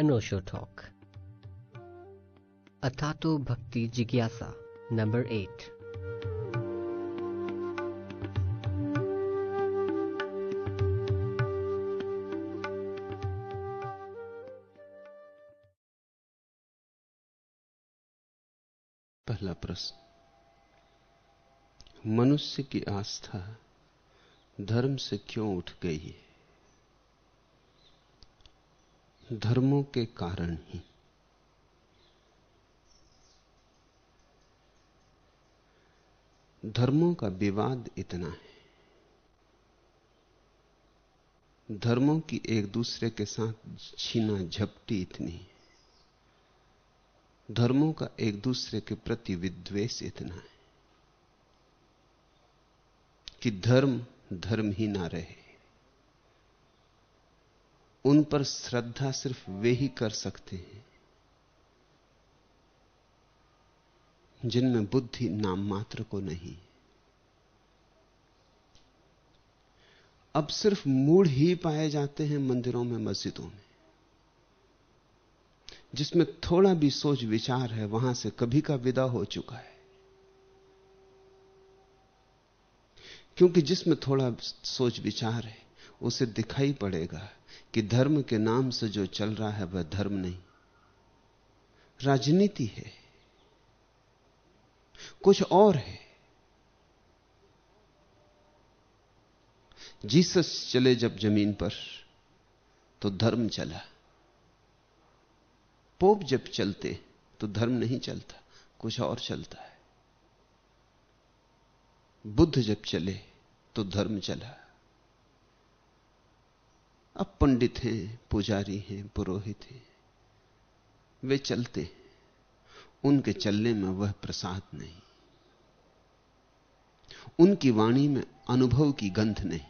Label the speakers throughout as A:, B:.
A: अनोशो talk अथातो भक्ति जिज्ञासा number eight
B: पहला प्रश्न। मनुष्य की आस्था धर्म से क्यों उठ गई है? धर्मों के कारण ही। धर्मों का विवाद इतना है। धर्मों की एक दूसरे के साथ छीना झपटी इतनी है। धर्मों का एक दूसरे के प्रति विद्वेष इतना है कि धर्म धर्म ही ना रहे। उन पर श्रद्धा सिर्फ़ वे ही कर सकते हैं, जिनमें बुद्धि नाम मात्र को नहीं। अब सिर्फ़ मूड ही पाए जाते हैं मंदिरों में, मस्जिदों में, जिसमें थोड़ा भी सोच विचार है, वहाँ से कभी का विदा हो चुका है। क्योंकि जिसमें थोड़ा सोच विचार है, उसे दिखाई पड़ेगा। कि धर्म के नाम से जो चल रहा है वह धर्म नहीं। राजनीति है। कुछ और है। जीसस चले जब ज़मीन पर तो धर्म चला। पोप जब चलते तो धर्म नहीं चलता, कुछ और चलता है। बुद्ध जब चले तो धर्म चला। अब पंडित हैं, पुजारी हैं, पुरोहित हैं। वे चलते उनके चलने में वह प्रसाद नहीं। उनकी वाणी में अनुभव की गंध नहीं।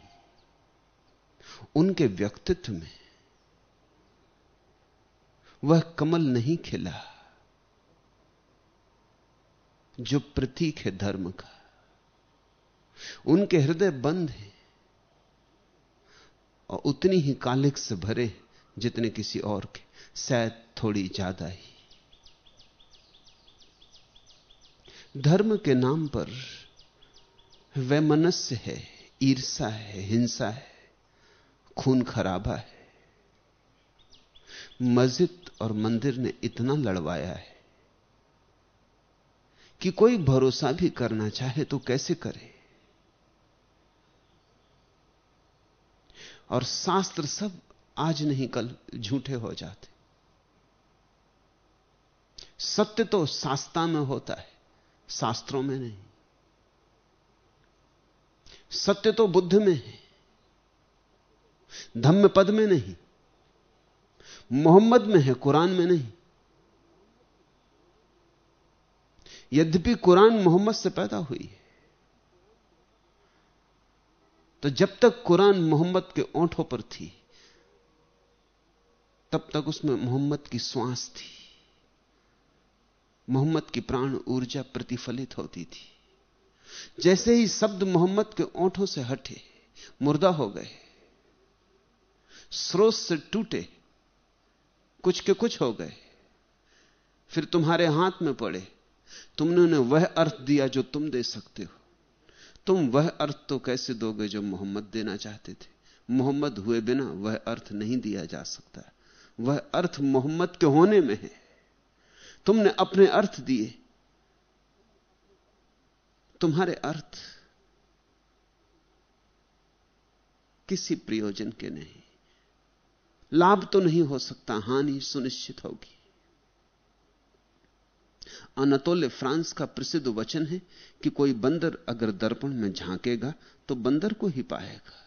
B: उनके व्यक्तित्व में वह कमल नहीं खिला, जो प्रतीक है धर्म का। उनके हृदय बंद है। और उतनी ही कालिक से भरे जितने किसी और के। शायद थोड़ी ज़्यादा ही। धर्म के नाम पर वैमनस्य है ईर्षा है, हिंसा है, खून खराबा है। मस्जिद और मंदिर ने इतना लड़वाया है कि कोई भरोसा भी करना चाहे तो कैसे करे? और शास्त्र सब आज नहीं, कल झूठे हो जाते। सत्य तो शास्त्रा में होता है, शास्त्रों में नहीं। सत्य तो बुद्ध में है धम्म पद में नहीं, मोहम्मद में है, कुरान में नहीं। यद्यपि कुरान मोहम्मद से पैदा हुई है तो जब तक कुरान मोहम्मद के ओंठों पर थी, तब तक उसमें मोहम्मद की श्वास थी। मोहम्मद की प्राण ऊर्जा प्रतिफलित होती थी। जैसे ही शब्द मोहम्मद के ओंठों से हटे, मुर्दा हो गए। स्रोत से टूटे, कुछ के कुछ हो गए। फिर तुम्हारे हाथ में पड़े। तुमने उन्हें वह अर्थ दिया जो तुम दे सकते हो। तुम वह अर्थ तो कैसे दोगे जो मोहम्मद देना चाहते थे? मोहम्मद हुए बिना वह अर्थ नहीं दिया जा सकता। वह अर्थ मोहम्मद के होने में है। तुमने अपने अर्थ दिए। तुम्हारे अर्थ किसी प्रयोजन के नहीं। लाभ तो नहीं हो सकता, हानि सुनिश्चित होगी। अनतोले फ्रांस का प्रसिद्ध वचन है कि कोई बंदर अगर दर्पण में झांकेगा तो बंदर को ही पाएगा।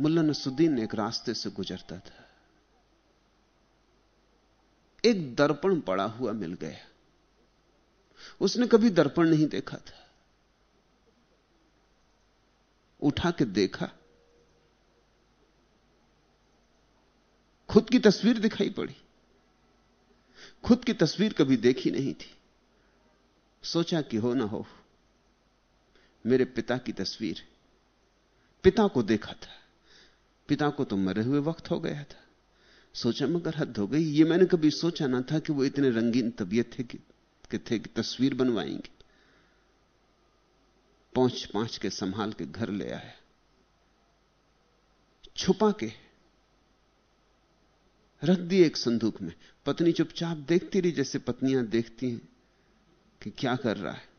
B: मुल्ला नसुद्दीन एक रास्ते से गुजरता था। एक दर्पण पड़ा हुआ मिल गया। उसने कभी दर्पण नहीं देखा था। उठा के देखा खुद की तस्वीर दिखाई पड़ी। खुद की तस्वीर कभी देखी नहीं थी। सोचा कि हो ना हो मेरे पिता की तस्वीर पिता को देखा था। पिता को तो मरे हुए वक्त हो गया था। सोचा मगर हद हो गई। ये मैंने कभी सोचा ना था कि वो इतने रंगीन तबीयत थे कि, कि थे कि तस्वीर बनवाएँगे। पहुँच पाँच के संभाल के घर ले आया। छुपा के रख दिए एक संदूक में। पत्नी चुपचाप देखती रही, जैसे पत्नियाँ देखती हैं कि क्या कर रहा है।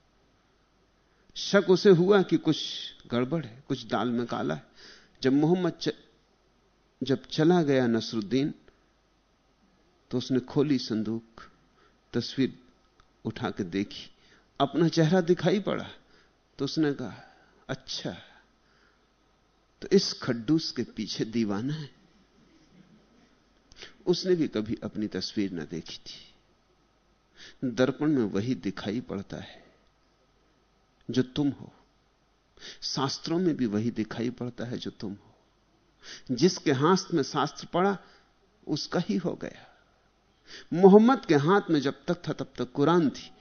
B: शक उसे हुआ कि कुछ गड़बड़ है, कुछ दाल में काला है। जब मोहम्मद च... जब चला गया नसरुद्दीन तो उसने खोली संदूक, तस्वीर उठा के देखी। अपना चेहरा दिखाई पड़ा तो उसने कहा अच्छा तो इस खड्डूस के पीछे दीवाना है। उसने भी कभी अपनी तस्वीर न देखी थी। दर्पण में वही दिखाई पड़ता है जो तुम हो। शास्त्रों में भी वही दिखाई पड़ता है जो तुम हो। जिसके हाथ में शास्त्र पड़ा, उसका ही हो गया। मोहम्मद के हाथ में जब तक था, तब तक कुरान थी।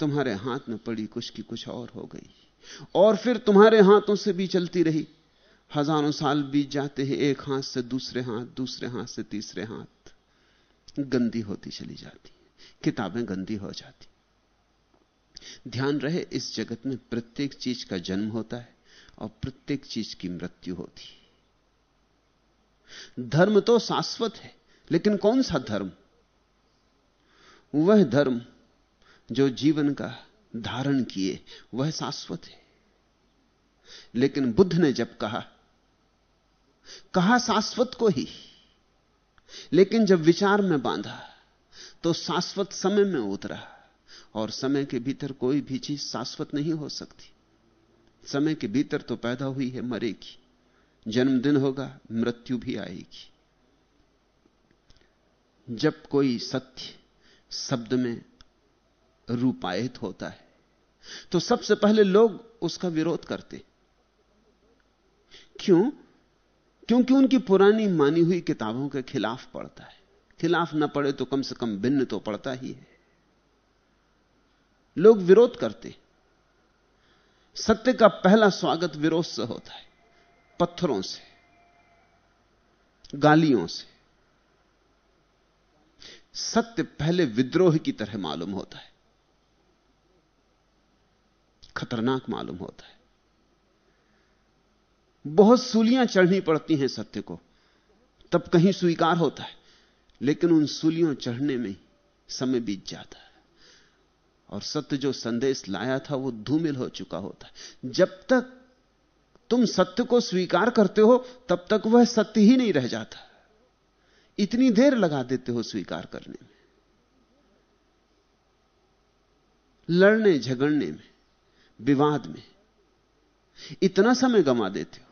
B: तुम्हारे हाथ में पड़ी कुछ की कुछ और हो गई। और फिर तुम्हारे हाथों से भी चलती रही। हज़ारों साल बीत जाते हैं, एक हाथ से दूसरे हाथ दूसरे हाथ से तीसरे हाथ। गंदी होती चली जाती किताबें गंदी हो जाती ध्यान रहे, इस जगत में प्रत्येक चीज़ का जन्म होता है और प्रत्येक चीज़ की मृत्यु होती है। धर्म तो शाश्वत है, लेकिन कौन सा धर्म? वह धर्म जो जीवन का धारण किए, वह शाश्वत है। लेकिन बुद्ध ने जब कहा कहा शाश्वत को ही। लेकिन जब विचार में बांधा तो शाश्वत समय में उतरा, और समय के भीतर कोई भी चीज़ शाश्वत नहीं हो सकती। समय के भीतर तो पैदा हुई है मरेगी, जन्मदिन होगा, मृत्यु भी आएगी। जब कोई सत्य शब्द में रूपायित होता है तो सबसे पहले लोग उसका विरोध करते। क्यों? क्योंकि उनकी पुरानी मानी हुई किताबों के खिलाफ पड़ता है। खिलाफ न पड़े तो कम से कम भिन्न तो पड़ता ही है। लोग विरोध करते सत्य का पहला स्वागत विरोध से होता है। पत्थरों से, गालियों से। सत्य पहले विद्रोह की तरह मालूम होता है। खतरनाक मालूम होता है। बहुत सूलियाँ चढ़नी पड़ती हैं सत्य को। तब कहीं स्वीकार होता है, लेकिन उन सूलियों चढ़ने में समय बीत जाता है। और सत्य जो संदेश लाया था, वो धूमिल हो चुका होता है। जब तक तुम सत्य को स्वीकार करते हो, तब तक वह सत्य ही नहीं रह जाता। इतनी देर लगा देते हो स्वीकार करने में। लड़ने, झगड़ने में, विवाद में, इतना समय गंवा देते हो।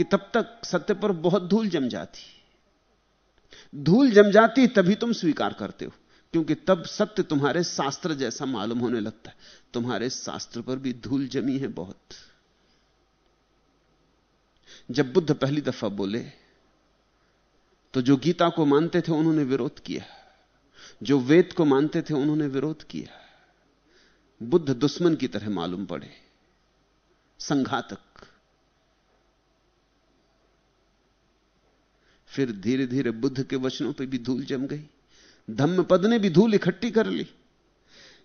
B: कि तब तक सत्य पर बहुत धूल जम जाती। धूल जम जाती तभी तुम स्वीकार करते हो, क्योंकि तब सत्य तुम्हारे शास्त्र जैसा मालूम होने लगता है। तुम्हारे शास्त्र पर भी धूल जमी है बहुत। जब बुद्ध पहली दफ़ा बोले तो जो गीता को मानते थे उन्होंने विरोध किया, जो वेद को मानते थे उन्होंने विरोध किया। बुद्ध दुश्मन की तरह मालूम पड़े, संघातक। फिर धीरे धीरे बुद्ध के वचनों पर भी धूल जम गई। धम्मपद ने भी धूल इकट्ठी कर ली।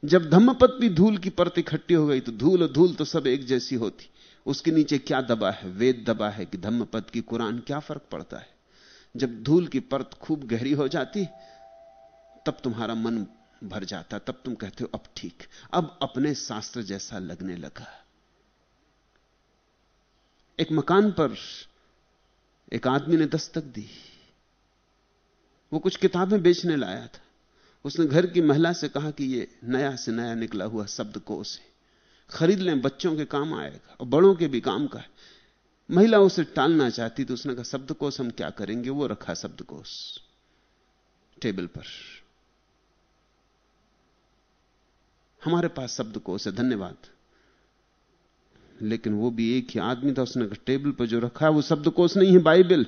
B: जब धम्मपद भी धूल की परत इकट्ठी हो गई तो धूल और धूल तो सब एक जैसी होती। उसके नीचे क्या दबा है? वेद दबा है कि धम्मपद की कुरान क्या फ़र्क पड़ता है। जब धूल की परत खूब गहरी हो जाती, तब तुम्हारा मन भर जाता, तब तुम कहते हो, अब ठीक, अब अपने शास्त्र जैसा लगने लगा। एक मकान पर एक आदमी ने दस्तक दी। वो कुछ किताबें बेचने लाया था। उसने घर की महिला से कहा कि ये नया से नया निकला हुआ शब्दकोश है खरीद लें, बच्चों के काम आएगा और बड़ों के भी काम का है। महिला उसे टालना चाहती तो उसने कहा शब्दकोश हम क्या करेंगे? वो रखा शब्दकोश टेबल पर। हमारे पास शब्दकोश है धन्यवाद। लेकिन वो भी एक ही आदमी था, उसने टेबल पर जो रखा है, वो शब्दकोश नहीं है, बाइबल।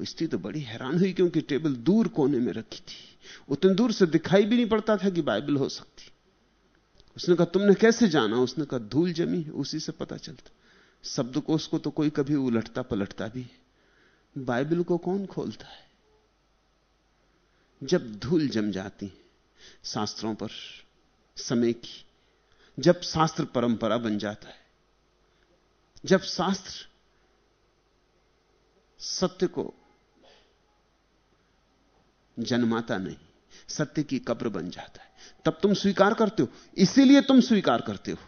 B: स्त्री तो बड़ी हैरान हुई क्योंकि टेबल दूर कोने में रखी थी। उतने दूर से दिखाई भी नहीं पड़ता था कि बाइबल हो सकती। उसने कहा, तुमने कैसे जाना? उसने कहा, धूल जमी उसी से पता चलता। शब्दकोश को तो कोई कभी उलटता पलटता भी है। बाइबल को कौन खोलता है? जब धूल जम जाती शास्त्रों पर समय की जब शास्त्र परंपरा बन जाता है, जब शास्त्र सत्य को जन्माता नहीं, सत्य की कब्र बन जाता है, तब तुम स्वीकार करते हो, इसीलिए तुम स्वीकार करते हो।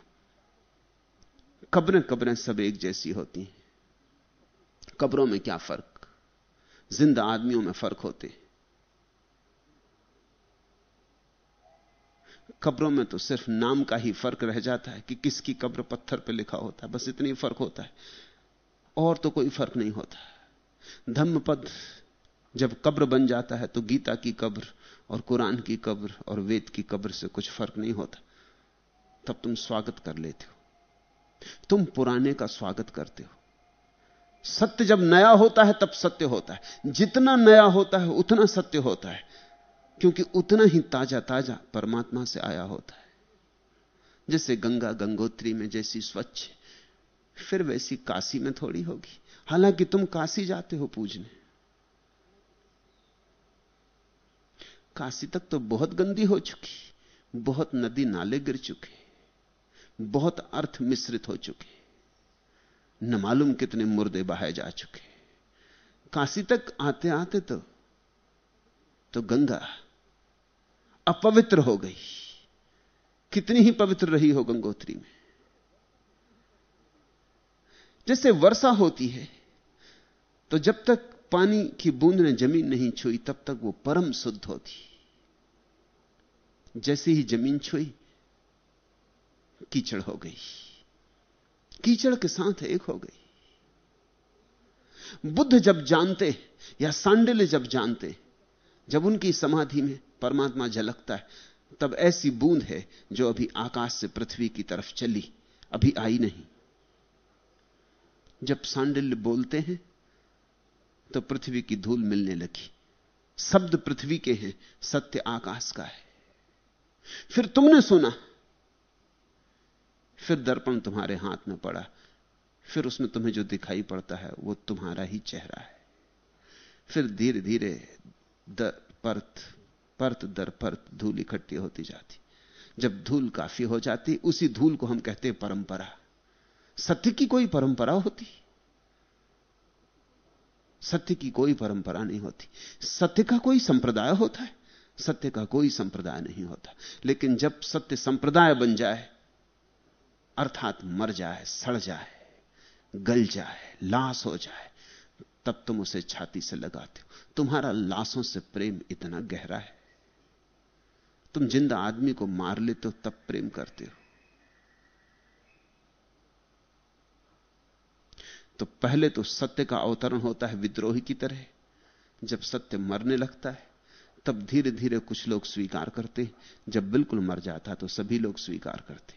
B: कब्रें कब्रें सब एक जैसी होती हैं। कब्रों में क्या फ़र्क? ज़िंदा आदमियों में फ़र्क होते कब्रों में तो सिर्फ़ नाम का ही फ़र्क रह जाता है कि किसकी कब्र पत्थर पर लिखा होता है, बस इतनी फ़र्क होता है। और तो कोई फ़र्क नहीं होता धम्मपद, जब कब्र बन जाता है तो गीता की कब्र और कुरान की कब्र और वेद की कब्र से कुछ फ़र्क नहीं होता। तब तुम स्वागत कर लेते हो। तुम पुराने का स्वागत करते हो। सत्य जब नया होता है, तब सत्य होता है। जितना नया होता है, उतना सत्य होता है। क्योंकि उतना ही ताज़ा ताज़ा परमात्मा से आया होता है। जैसे गंगा गंगोत्री में जैसी स्वच्छ, फिर वैसी काशी में थोड़ी होगी। हालाँकि तुम काशी जाते हो पूजने। काशी तक तो बहुत गंदी हो चुकी, बहुत नदी नाले गिर चुके, बहुत अर्थ मिश्रित हो चुके, न मालूम कितने मुर्दे बहाए जा चुके। काशी तक आते आते तो तो गंगा अपवित्र हो गई। कितनी ही पवित्र रही हो गंगोत्री में। जैसे वर्षा होती है तो जब तक पानी की बूंद ने ज़मीन नहीं छुई, तब तक वो परम शुद्ध होती। जैसे ही ज़मीन छुई, कीचड़ हो गई। कीचड़ के साथ एक हो गई। बुद्ध जब जानते या सांडिल्य जब जानते जब उनकी समाधि में परमात्मा झलकता है, तब ऐसी बूंद है जो अभी आकाश से पृथ्वी की तरफ़ चली, अभी आई नहीं। जब सांडिल्य बोलते हैं तो पृथ्वी की धूल मिलने लगी। शब्द पृथ्वी के हैं, सत्य आकाश का है। फिर तुमने सुना, फिर दर्पण तुम्हारे हाथ में पड़ा, फिर उसमें तुम्हें जो दिखाई पड़ता है, वो तुम्हारा ही चेहरा है। फिर धीरे धीरे दर परत परत दर परत धूल इकट्ठी होती जाती। जब धूल काफ़ी हो जाती, उसी धूल को हम कहते हैं परंपरा। सत्य की कोई परंपरा होती? सत्य की कोई परंपरा नहीं होती। सत्य का कोई संप्रदाय होता है? सत्य का कोई संप्रदाय नहीं होता। लेकिन जब सत्य संप्रदाय बन जाए, अर्थात मर जाए, सड़ जाए, गल जाए, लाश हो जाए तब तुम उसे छाती से लगाते हो। तुम्हारा लाशों से प्रेम इतना गहरा है। तुम ज़िंदा आदमी को मार लेते हो, तब प्रेम करते हो। तो पहले तो सत्य का अवतरण होता है विद्रोही की तरह। जब सत्य मरने लगता है, तब धीरे धीरे कुछ लोग स्वीकार करते जब बिल्कुल मर जाता तो सभी लोग स्वीकार करते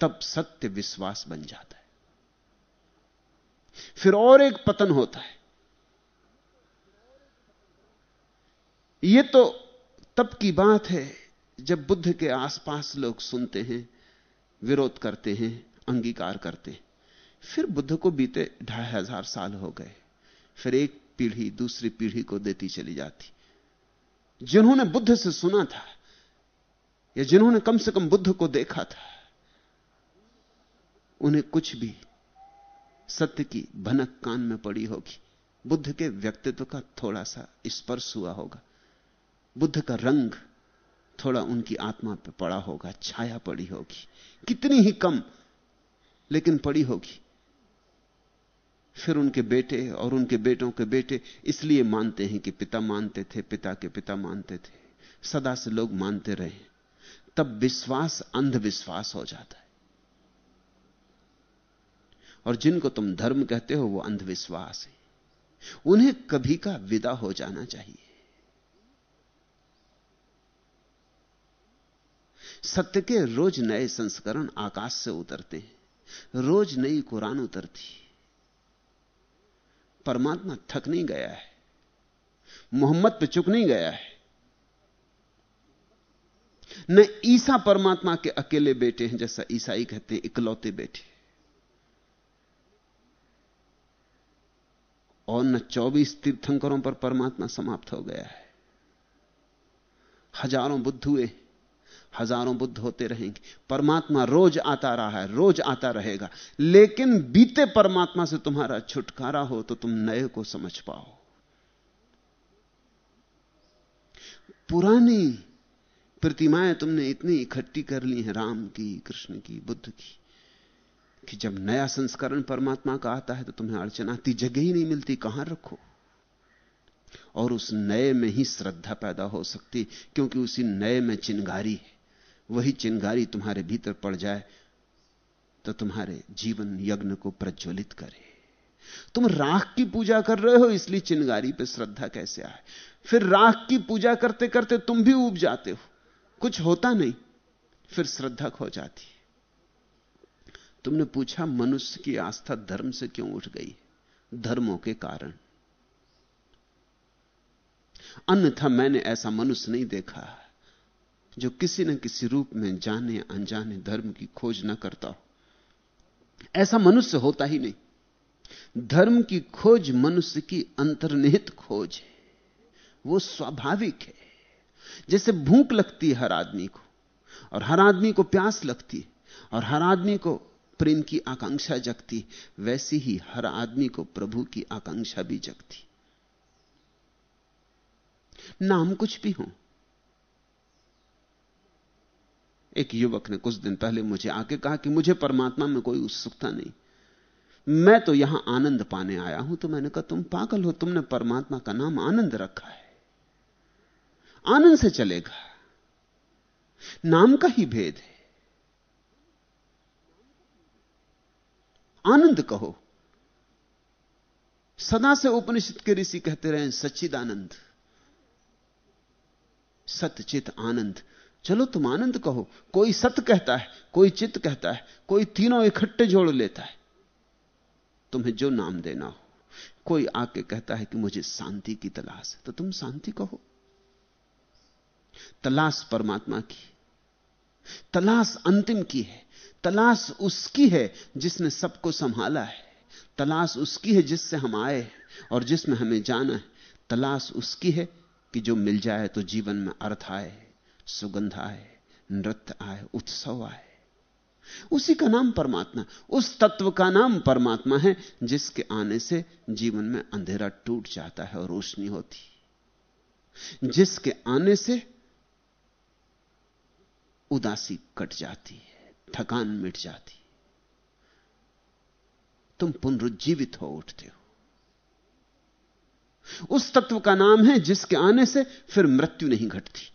B: तब सत्य विश्वास बन जाता फिर और एक पतन होता है। यह तो तब की बात है जब बुद्ध के आसपास लोग सुनते हैं, विरोध करते हैं, अंगीकार करते हैं। फिर बुद्ध को बीते ढाई हज़ार साल हो गए। फिर एक पीढ़ी दूसरी पीढ़ी को देती चली जाती। जिन्होंने बुद्ध से सुना था, या जिन्होंने कम से कम बुद्ध को देखा था, उन्हें कुछ भी सत्य की भनक कान में पड़ी होगी। बुद्ध के व्यक्तित्व का थोड़ा सा स्पर्श हुआ होगा। बुद्ध का रंग थोड़ा उनकी आत्मा पर पड़ा होगा, छाया पड़ी होगी। कितनी ही कम, लेकिन पड़ी होगी। फिर उनके बेटे और उनके बेटों के बेटे इसलिए मानते हैं कि पिता मानते थे, पिता के पिता मानते थे। सदा से लोग मानते रहे। तब विश्वास, अंधविश्वास हो जाता है। और जिनको तुम धर्म कहते हो, वो अंधविश्वास है। उन्हें कभी का विदा हो जाना चाहिए। सत्य के रोज नए संस्करण आकाश से उतरते हैं। रोज नई कुरान उतरती परमात्मा थक नहीं गया है। मोहम्मद पे चुक नहीं गया है। न ईसा परमात्मा के अकेले बेटे हैं, जैसा ईसाई कहते हैं, इकलौते बेटे। और न 24 तीर्थंकरों पर परमात्मा समाप्त हो गया है। हज़ारों बुद्ध हुए, हज़ारों बुद्ध होते रहेंगे। परमात्मा रोज आता रहा है, रोज आता रहेगा। लेकिन बीते परमात्मा से तुम्हारा छुटकारा हो तो तुम नए को समझ पाओ। पुरानी प्रतिमाएँ तुमने इतनी इकट्ठी कर ली हैं, राम की, कृष्ण की, बुद्ध की। कि जब नया संस्करण परमात्मा का आता है तो तुम्हें अड़चन आती, जगह ही नहीं मिलती, कहाँ रखो? और उस नए में ही श्रद्धा पैदा हो सकती, क्योंकि उसी नए में चिंगारी है। वही चिंगारी तुम्हारे भीतर पड़ जाए तो तुम्हारे जीवन यज्ञ को प्रज्वलित करे। तुम राख की पूजा कर रहे हो, इसलिए चिंगारी पे श्रद्धा कैसे आए? फिर राख की पूजा करते करते तुम भी उब जाते हो। कुछ होता नहीं, फिर श्रद्धा खो जाती। तुमने पूछा, मनुष्य की आस्था धर्म से क्यों उठ गई? धर्मों के कारण। अन्यथा मैंने ऐसा मनुष्य नहीं देखा जो किसी न किसी रूप में जाने अनजाने धर्म की खोज न करता हो। ऐसा मनुष्य होता ही नहीं। धर्म की खोज मनुष्य की अंतर्निहित खोज है। वो स्वाभाविक है। जैसे भूख लगती है हर आदमी को, और हर आदमी को प्यास लगती है, और हर आदमी को प्रेम की आकांक्षा जगती, वैसी ही हर आदमी को प्रभु की आकांक्षा भी जगती। नाम कुछ भी हो। एक युवक ने कुछ दिन पहले मुझे आके कहा कि मुझे परमात्मा में कोई उत्सुकता नहीं। मैं तो यहाँ आनंद पाने आया हूँ तो मैंने कहा, तुम पागल हो, तुमने परमात्मा का नाम आनंद रखा है। आनंद से चलेगा। नाम का ही भेद है। आनंद कहो। सदा से उपनिषद के ऋषि कहते रहे सचिद सच्चिदानंद। सत्यचित आनंद। चलो तुम आनंद कहो। कोई सत्य कहता है, कोई चित कहता है, कोई तीनों इकट्ठे जोड़ लेता है। तुम्हें जो नाम देना हो। कोई आके कहता है कि मुझे शांति की तलाश है तो तुम शांति कहो। तलाश परमात्मा की। तलाश अंतिम की है। तलाश उसकी है जिसने सबको संभाला है। तलाश उसकी है जिससे हम आए और जिसमें हमें जाना है। तलाश उसकी है कि जो मिल जाए तो जीवन में अर्थ आए, सुगंध आए, नृत्य आए, उत्सव आए। उसी का नाम परमात्मा, उस तत्व का नाम परमात्मा है जिसके आने से जीवन में अंधेरा टूट जाता है और रोशनी होती जिसके आने से उदासी कट जाती है। थकान मिट जाती। तुम पुनरुज्जीवित हो उठते हो। उस तत्व का नाम है जिसके आने से फिर मृत्यु नहीं घटती।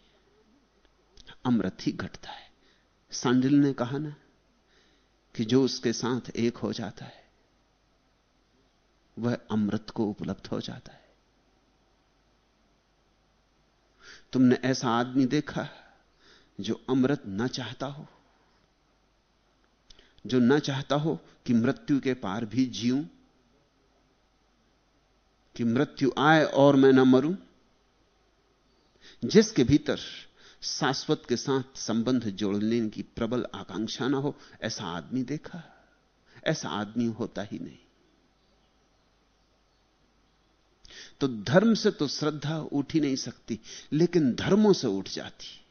B: अमृत ही घटता है। सांडिल ने कहा ना कि जो उसके साथ एक हो जाता है, वह अमृत को उपलब्ध हो जाता है। तुमने ऐसा आदमी देखा जो अमृत न चाहता हो। जो न चाहता हो कि मृत्यु के पार भी जीऊं, कि मृत्यु आए और मैं न मरूं, जिसके भीतर शाश्वत के साथ संबंध जोड़ने की प्रबल आकांक्षा ना हो, ऐसा आदमी देखा, ऐसा आदमी होता ही नहीं। तो धर्म से तो श्रद्धा उठ ही नहीं सकती, लेकिन धर्मों से उठ जाती।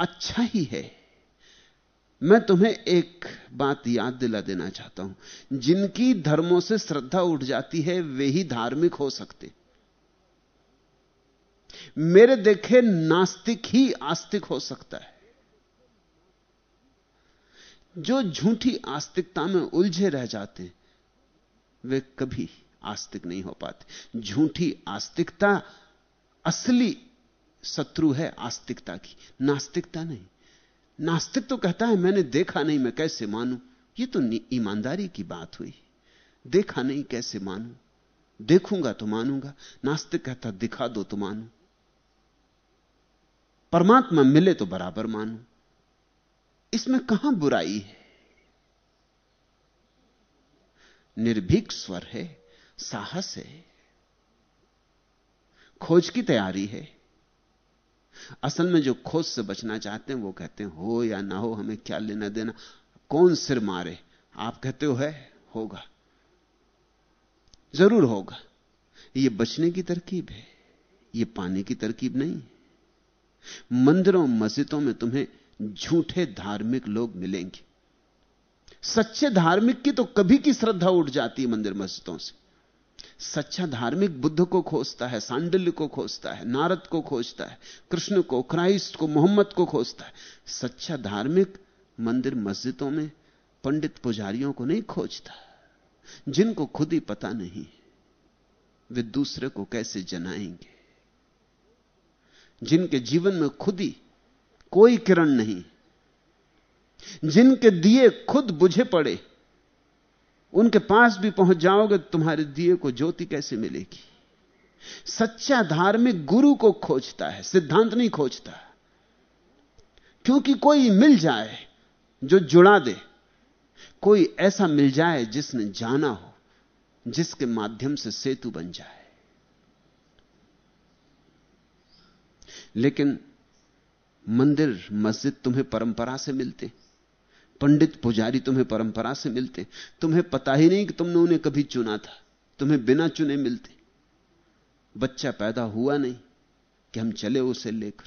B: अच्छा ही है मैं तुम्हें एक बात याद दिला देना चाहता हूँ। जिनकी धर्मों से श्रद्धा उठ जाती है, वे ही धार्मिक हो सकते। मेरे देखे नास्तिक ही आस्तिक हो सकता है। जो झूठी आस्तिकता में उलझे रह जाते वे कभी आस्तिक नहीं हो पाते। झूठी आस्तिकता असली शत्रु है आस्तिकता की, नास्तिकता नहीं। नास्तिक तो कहता है, मैंने देखा नहीं, मैं कैसे मानूं? ये तो ईमानदारी की बात हुई। देखा नहीं, कैसे मानूं? देखूँगा तो मानूँगा। नास्तिक कहता, दिखा दो तो मानूं। परमात्मा मिले तो बराबर मानूं। इसमें कहाँ बुराई है? निर्भीक स्वर है, साहस है, खोज की तैयारी है। असल में जो खोज से बचना चाहते हैं, वो कहते हैं, हो या ना हो, हमें क्या लेना देना? कौन सिर मारे? आप कहते हो है, होगा। ज़रूर होगा। ये बचने की तरकीब है, ये पाने की तरकीब नहीं। मंदिरों, मस्जिदों में तुम्हें झूठे धार्मिक लोग मिलेंगे। सच्चे धार्मिक की तो कभी की श्रद्धा उठ जाती है मंदिर, मस्जिदों से। सच्चा धार्मिक बुद्ध को खोजता है, सांडल्य को खोजता है, नारद को खोजता है, कृष्ण को, क्राइस्ट को, मोहम्मद को खोजता है। सच्चा धार्मिक मंदिर मस्जिदों में पंडित पुजारियों को नहीं खोजता, जिनको खुद ही पता नहीं वे दूसरे को कैसे जनाएँगे? जिनके जीवन में खुद ही कोई किरण नहीं, जिनके दिए खुद बुझे पड़े उनके पास भी पहुँच जाओगे, तुम्हारे दिए को ज्योति कैसे मिलेगी? सच्चा धार्मिक गुरु को खोजता है, सिद्धांत नहीं खोजता। क्योंकि कोई मिल जाए जो जुड़ा दे, कोई ऐसा मिल जाए जिसने जाना हो, जिसके माध्यम से सेतु बन जाए। लेकिन मंदिर, मस्जिद तुम्हें परंपरा से मिलते। पंडित पुजारी तुम्हें परंपरा से मिलते। तुम्हें पता ही नहीं कि तुमने उन्हें कभी चुना था। तुम्हें बिना चुने मिलते। बच्चा पैदा हुआ नहीं कि हम चले उसे लेकर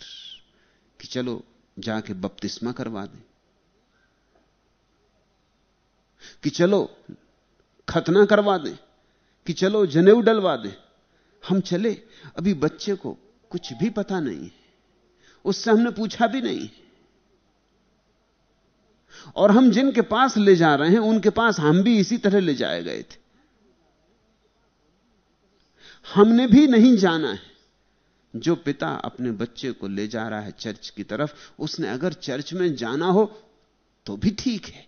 B: कि चलो जाके बपतिस्मा करवा दें। कि चलो खतना करवा दें। कि चलो जनेऊ डलवा दें। हम चले। अभी बच्चे को कुछ भी पता नहीं है। उससे हमने पूछा भी नहीं और हम जिनके पास ले जा रहे हैं, उनके पास हम भी इसी तरह ले जाए गए थे। हमने भी नहीं जाना है। जो पिता अपने बच्चे को ले जा रहा है चर्च की तरफ़, उसने अगर चर्च में जाना हो तो भी ठीक है।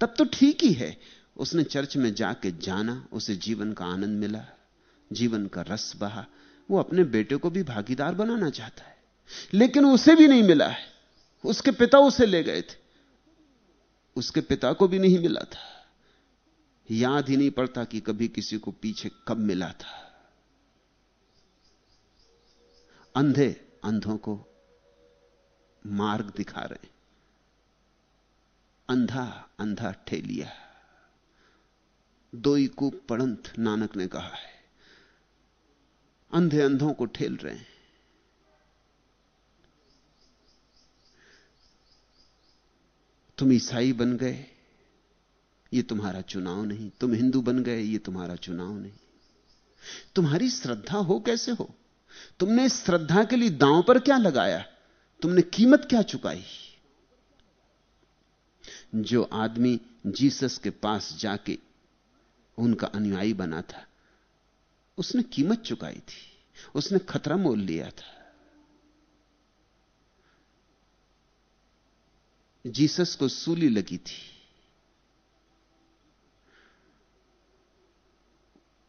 B: तब तो ठीक ही है। उसने चर्च में जाके जाना, उसे जीवन का आनंद मिला, जीवन का रस बहा। वो अपने बेटे को भी भागीदार बनाना चाहता है, लेकिन उसे भी नहीं मिला है। उसके पिता उसे ले गए थे। उसके पिता को भी नहीं मिला था। याद ही नहीं पड़ता कि कभी किसी को पीछे कब मिला था। अंधे अंधों को मार्ग दिखा रहे अंधा अंधा ठेलिया। दो ही कूप पड़ंत नानक ने कहा है। अंधे अंधों को ठेल रहे हैं। तुम ईसाई बन गए, ये तुम्हारा चुनाव नहीं। तुम हिंदू बन गए, ये तुम्हारा चुनाव नहीं। तुम्हारी श्रद्धा हो कैसे हो? तुमने श्रद्धा के लिए दांव पर क्या लगाया? तुमने कीमत क्या चुकाई? जो आदमी जीसस के पास जाके उनका अनुयायी बना था, उसने कीमत चुकाई थी। उसने खतरा मोल लिया था। जीसस को सूली लगी थी।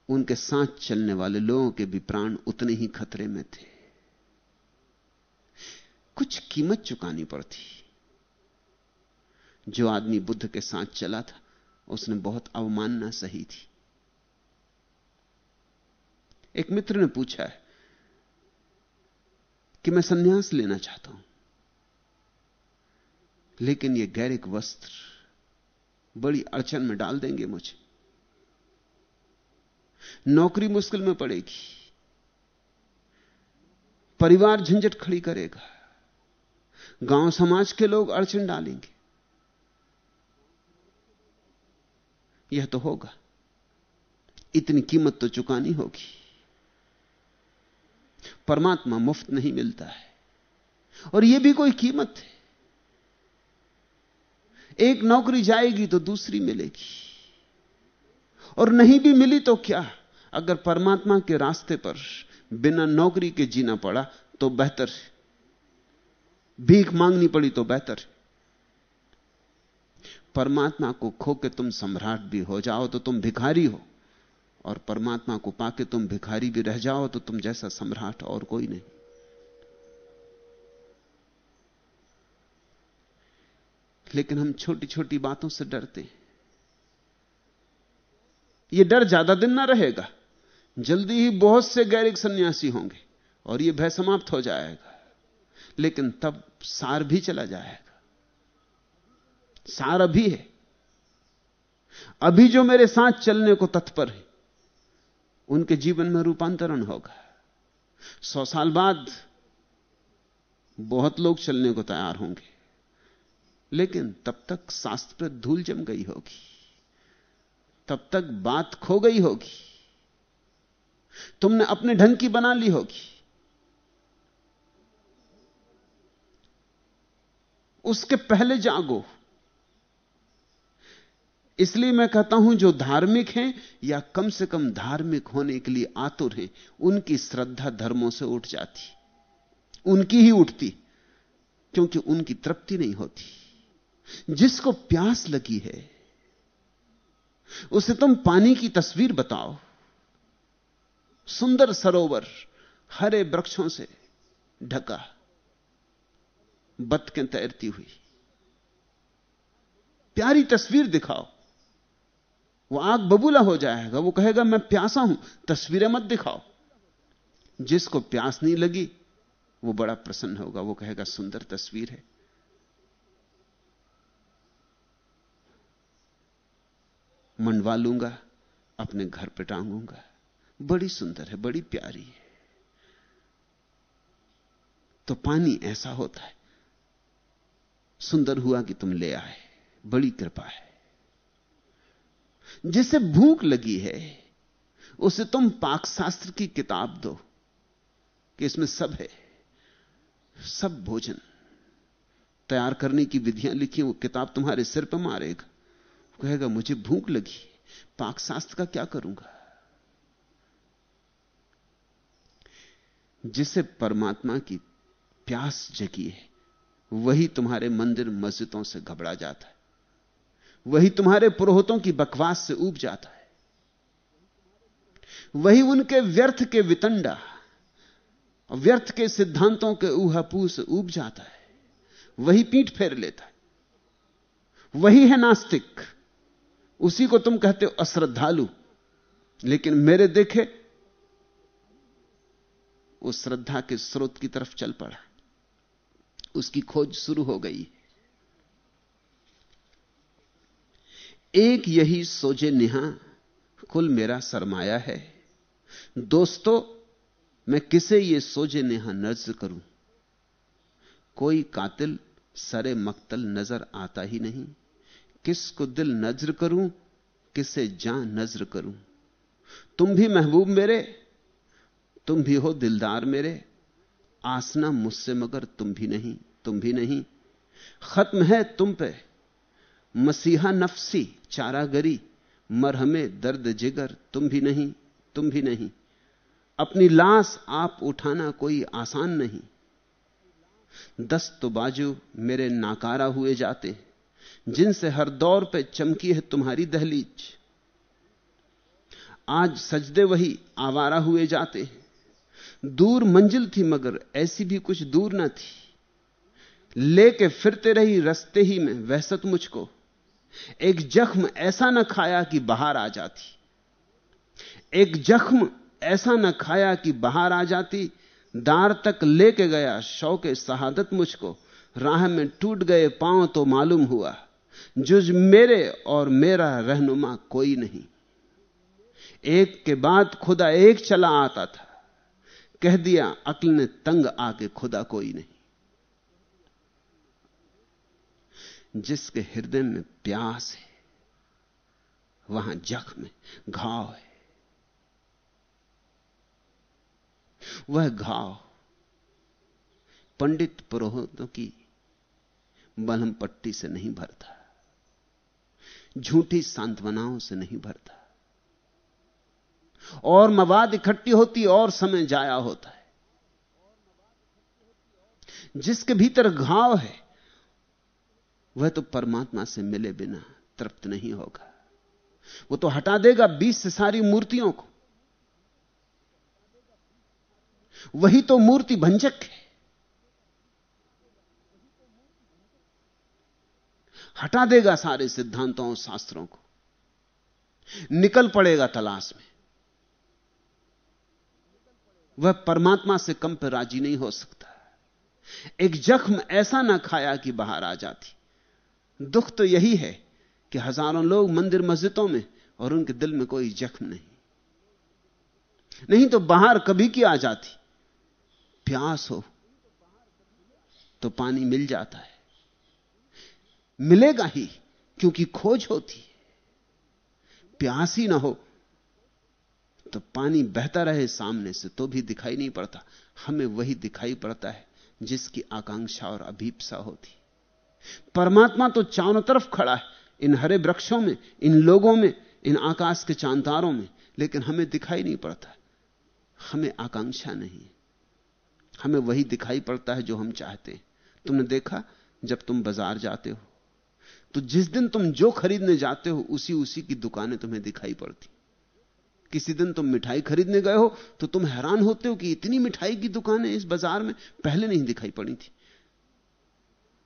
B: उनके साथ चलने वाले लोगों के भी प्राण उतने ही खतरे में थे। कुछ कीमत चुकानी पड़ती। जो आदमी बुद्ध के साथ चला था, उसने बहुत अवमानना सही थी। एक मित्र ने पूछा है कि मैं सन्यास लेना चाहता हूँ। लेकिन ये गैरिक वस्त्र बड़ी अड़चन में डाल देंगे मुझे। नौकरी मुश्किल में पड़ेगी। परिवार झंझट खड़ी करेगा। गाँव समाज के लोग अड़चन डालेंगे। यह तो होगा। इतनी कीमत तो चुकानी होगी। परमात्मा मुफ़्त नहीं मिलता है। और यह भी कोई कीमत है। एक नौकरी जाएगी तो दूसरी मिलेगी। और नहीं भी मिली तो क्या? अगर परमात्मा के रास्ते पर बिना नौकरी के जीना पड़ा तो बेहतर भीख मांगनी पड़ी तो बेहतर परमात्मा को खो के तुम सम्राट भी हो जाओ तो तुम भिखारी हो। और परमात्मा को पाके तुम भिखारी भी रह जाओ तो तुम जैसा सम्राट और कोई नहीं। लेकिन हम छोटी छोटी बातों से डरते हैं। यह डर ज़्यादा दिन ना रहेगा। जल्दी ही बहुत से गैरिक सन्यासी होंगे और यह भय समाप्त हो जाएगा। लेकिन तब सार भी चला जाएगा। सार अभी है। अभी जो मेरे साथ चलने को तत्पर है, उनके जीवन में रूपांतरण होगा। सौ साल बाद बहुत लोग चलने को तैयार होंगे। लेकिन तब तक शास्त्र पर धूल जम गई होगी। तब तक बात खो गई होगी। तुमने अपने ढंग की बना ली होगी। उसके पहले जागो। इसलिए मैं कहता हूँ, जो धार्मिक हैं या कम से कम धार्मिक होने के लिए आतुर हैं, उनकी श्रद्धा धर्मों से उठ जाती। उनकी ही उठती, क्योंकि उनकी तृप्ति नहीं होती। जिसको प्यास लगी है, उसे तुम पानी की तस्वीर बताओ। सुंदर सरोवर हरे वृक्षों से ढका बतकें तैरती हुई। प्यारी तस्वीर दिखाओ, वो आग बबूला हो जाएगा, वो कहेगा, मैं प्यासा हूँ, तस्वीरें मत दिखाओ। जिसको प्यास नहीं लगी, वो बड़ा प्रसन्न होगा, वो कहेगा, सुंदर तस्वीर है। मंडवा लूँगा, अपने घर पे टांगूँगा। बड़ी सुंदर है, बड़ी प्यारी है। तो पानी ऐसा होता है, सुंदर हुआ कि तुम ले आए, बड़ी कृपा है। जिसे भूख लगी है, उसे तुम पाकशास्त्र की किताब दो, कि इसमें सब है, सब भोजन। तैयार करने की विधियाँ लिखी वो किताब तुम्हारे सिर पर मारेगा। कहेगा, मुझे भूख लगी पाकशास्त्र का क्या करूँगा? जिसे परमात्मा की प्यास जगी है, वही तुम्हारे मंदिर मस्जिदों से घबरा जाता है। वही तुम्हारे पुरोहितों की बकवास से ऊब जाता है। वही उनके व्यर्थ के वितंडा, व्यर्थ के सिद्धांतों के ऊहापू से ऊब जाता है। वही पीठ फेर लेता है। वही है नास्तिक। उसी को तुम कहते हो अश्रद्धालु। लेकिन मेरे देखे, वो श्रद्धा के स्रोत की तरफ़ चल पड़ा। उसकी खोज शुरू हो गई। एक यही सोजे, निहा, कुल मेरा सरमाया है। दोस्तों, मैं किसे ये सोजे, नेहा नज्र करूँ? कोई कातिल सरे मक्तल नज़र आता ही नहीं। किसको दिल नज़र करूँ, किसे जान नज़र करूँ? तुम भी महबूब मेरे, तुम भी हो दिलदार मेरे। आसना मुझसे मगर तुम भी नहीं, तुम भी नहीं। खत्म है तुम पे, मसीहा नफसी, चारागरी, मरहमे दर्द जिगर, तुम भी नहीं, तुम भी नहीं। अपनी लाश आप उठाना कोई आसान नहीं। दस्त बाजू मेरे नाकारा हुए जाते जिनसे हर दौर पे चमकी है तुम्हारी दहलीज। आज सजदे वही आवारा हुए जाते दूर मंजिल थी मगर ऐसी भी कुछ दूर ना थी। लेके फिरते रही रस्ते ही में वहसत मुझको। एक जख्म ऐसा ना खाया कि बाहर आ जाती। एक जख्म ऐसा ना खाया कि बाहर आ जाती। दार तक लेके गया शौके शहादत मुझको। राह में टूट गए पाँव तो मालूम हुआ, जुज मेरे और मेरा रहनुमा कोई नहीं। एक के बाद खुदा एक चला आता था। कह दिया, अक्ल ने तंग आके खुदा कोई नहीं। जिसके हृदय में प्यास है, वहाँ जख्म है, घाव है। वह घाव पंडित पुरोहितों की बलम पट्टी से नहीं भरता। झूठी सांत्वनाओं से नहीं भरता। और मवाद इकट्ठी होती, और समय जाया होता है। जिसके भीतर घाव है, वह तो परमात्मा से मिले बिना तृप्त नहीं होगा। वो तो हटा देगा बीस से सारी मूर्तियों को। वही तो मूर्ति भंजक है। हटा देगा सारे सिद्धांतों और शास्त्रों को। निकल पड़ेगा तलाश में। वह परमात्मा से कम पर राज़ी नहीं हो सकता। एक जख्म ऐसा ना खाया कि बाहर आ जाती। दुख तो यही है कि हज़ारों लोग मंदिर मस्जिदों में और उनके दिल में कोई जख्म नहीं। नहीं तो बाहर कभी की आ जाती। प्यास हो तो पानी मिल जाता है। मिलेगा ही, क्योंकि खोज होती है। प्यास ही ना हो तो पानी बहता रहे सामने से तो भी दिखाई नहीं पड़ता। हमें वही दिखाई पड़ता है, जिसकी आकांक्षा और अभीपसा होती। परमात्मा तो चारों तरफ़ खड़ा है, इन हरे वृक्षों में, इन लोगों में, इन आकाश के चांतारों में, लेकिन हमें दिखाई नहीं पड़ता। हमें आकांक्षा नहीं हमें वही दिखाई पड़ता है जो हम चाहते हैं। तुमने देखा, जब तुम बाज़ार जाते हो तो जिस दिन तुम जो खरीदने जाते हो, उसी उसी की दुकानें तुम्हें दिखाई पड़ती। किसी दिन तुम मिठाई खरीदने गए हो तो तुम हैरान होते हो कि इतनी मिठाई की दुकानें इस बाज़ार में पहले नहीं दिखाई पड़ी थी।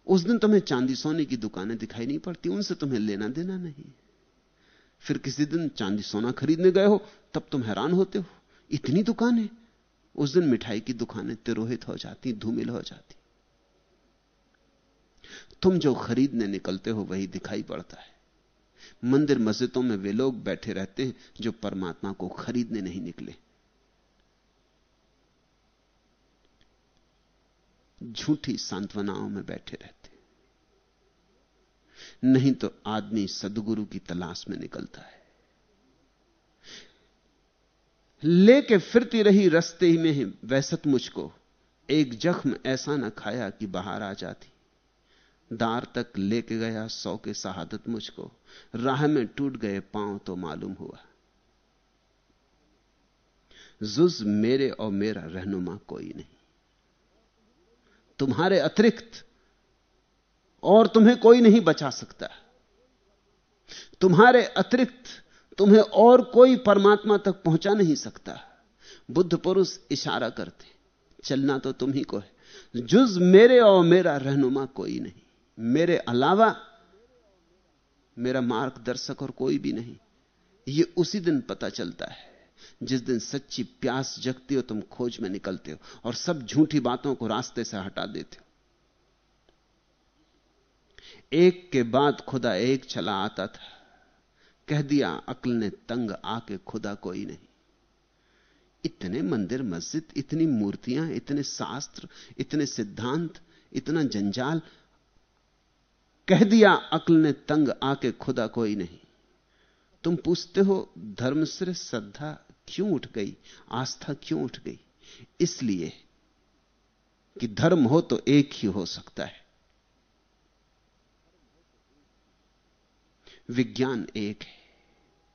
B: उस दिन तुम्हें चांदी सोने की दुकानें दिखाई नहीं पड़ती, उनसे तुम्हें लेना देना नहीं। फिर किसी दिन चांदी सोना खरीदने गए हो, तब तुम हैरान होते हो, इतनी दुकानें? उस दिन मिठाई की दुकानें तिरोहित हो जाती, धूमिल हो जाती। तुम जो खरीदने निकलते हो वही दिखाई पड़ता है। मंदिर मस्जिदों में वे लोग बैठे रहते हैं जो परमात्मा को खरीदने नहीं निकले। झूठी सांत्वनाओं में बैठे रहते नहीं तो आदमी सदगुरु की तलाश में निकलता है। लेके फिरती रही रस्ते ही में वैसत मुझको, एक जख्म ऐसा न खाया कि बाहर आ जाती। दार तक लेके गया सौ के शहादत मुझको। राह में टूट गए पाँव तो मालूम हुआ। जुज मेरे और मेरा रहनुमा कोई नहीं। तुम्हारे अतिरिक्त और तुम्हें कोई नहीं बचा सकता। तुम्हारे अतिरिक्त तुम्हें और कोई परमात्मा तक पहुँचा नहीं सकता। बुद्ध पुरुष इशारा करते, चलना तो तुम ही को है। जुज मेरे और मेरा रहनुमा कोई नहीं। मेरे अलावा मेरा मार्गदर्शक और कोई भी नहीं। यह उसी दिन पता चलता है, जिस दिन सच्ची प्यास जगती हो, तुम खोज में निकलते हो और सब झूठी बातों को रास्ते से हटा देते हो। एक के बाद खुदा एक चला आता था। कह दिया, अक्ल ने तंग आके खुदा कोई नहीं। इतने मंदिर, मस्जिद, इतनी मूर्तियाँ, इतने शास्त्र, इतने सिद्धांत, इतना जंजाल कह दिया, अक्ल ने तंग आके खुदा कोई नहीं। तुम पूछते हो, धर्म से श्रद्धा क्यों उठ गई? आस्था क्यों उठ गई? इसलिए कि धर्म हो तो एक ही हो सकता है। विज्ञान एक है,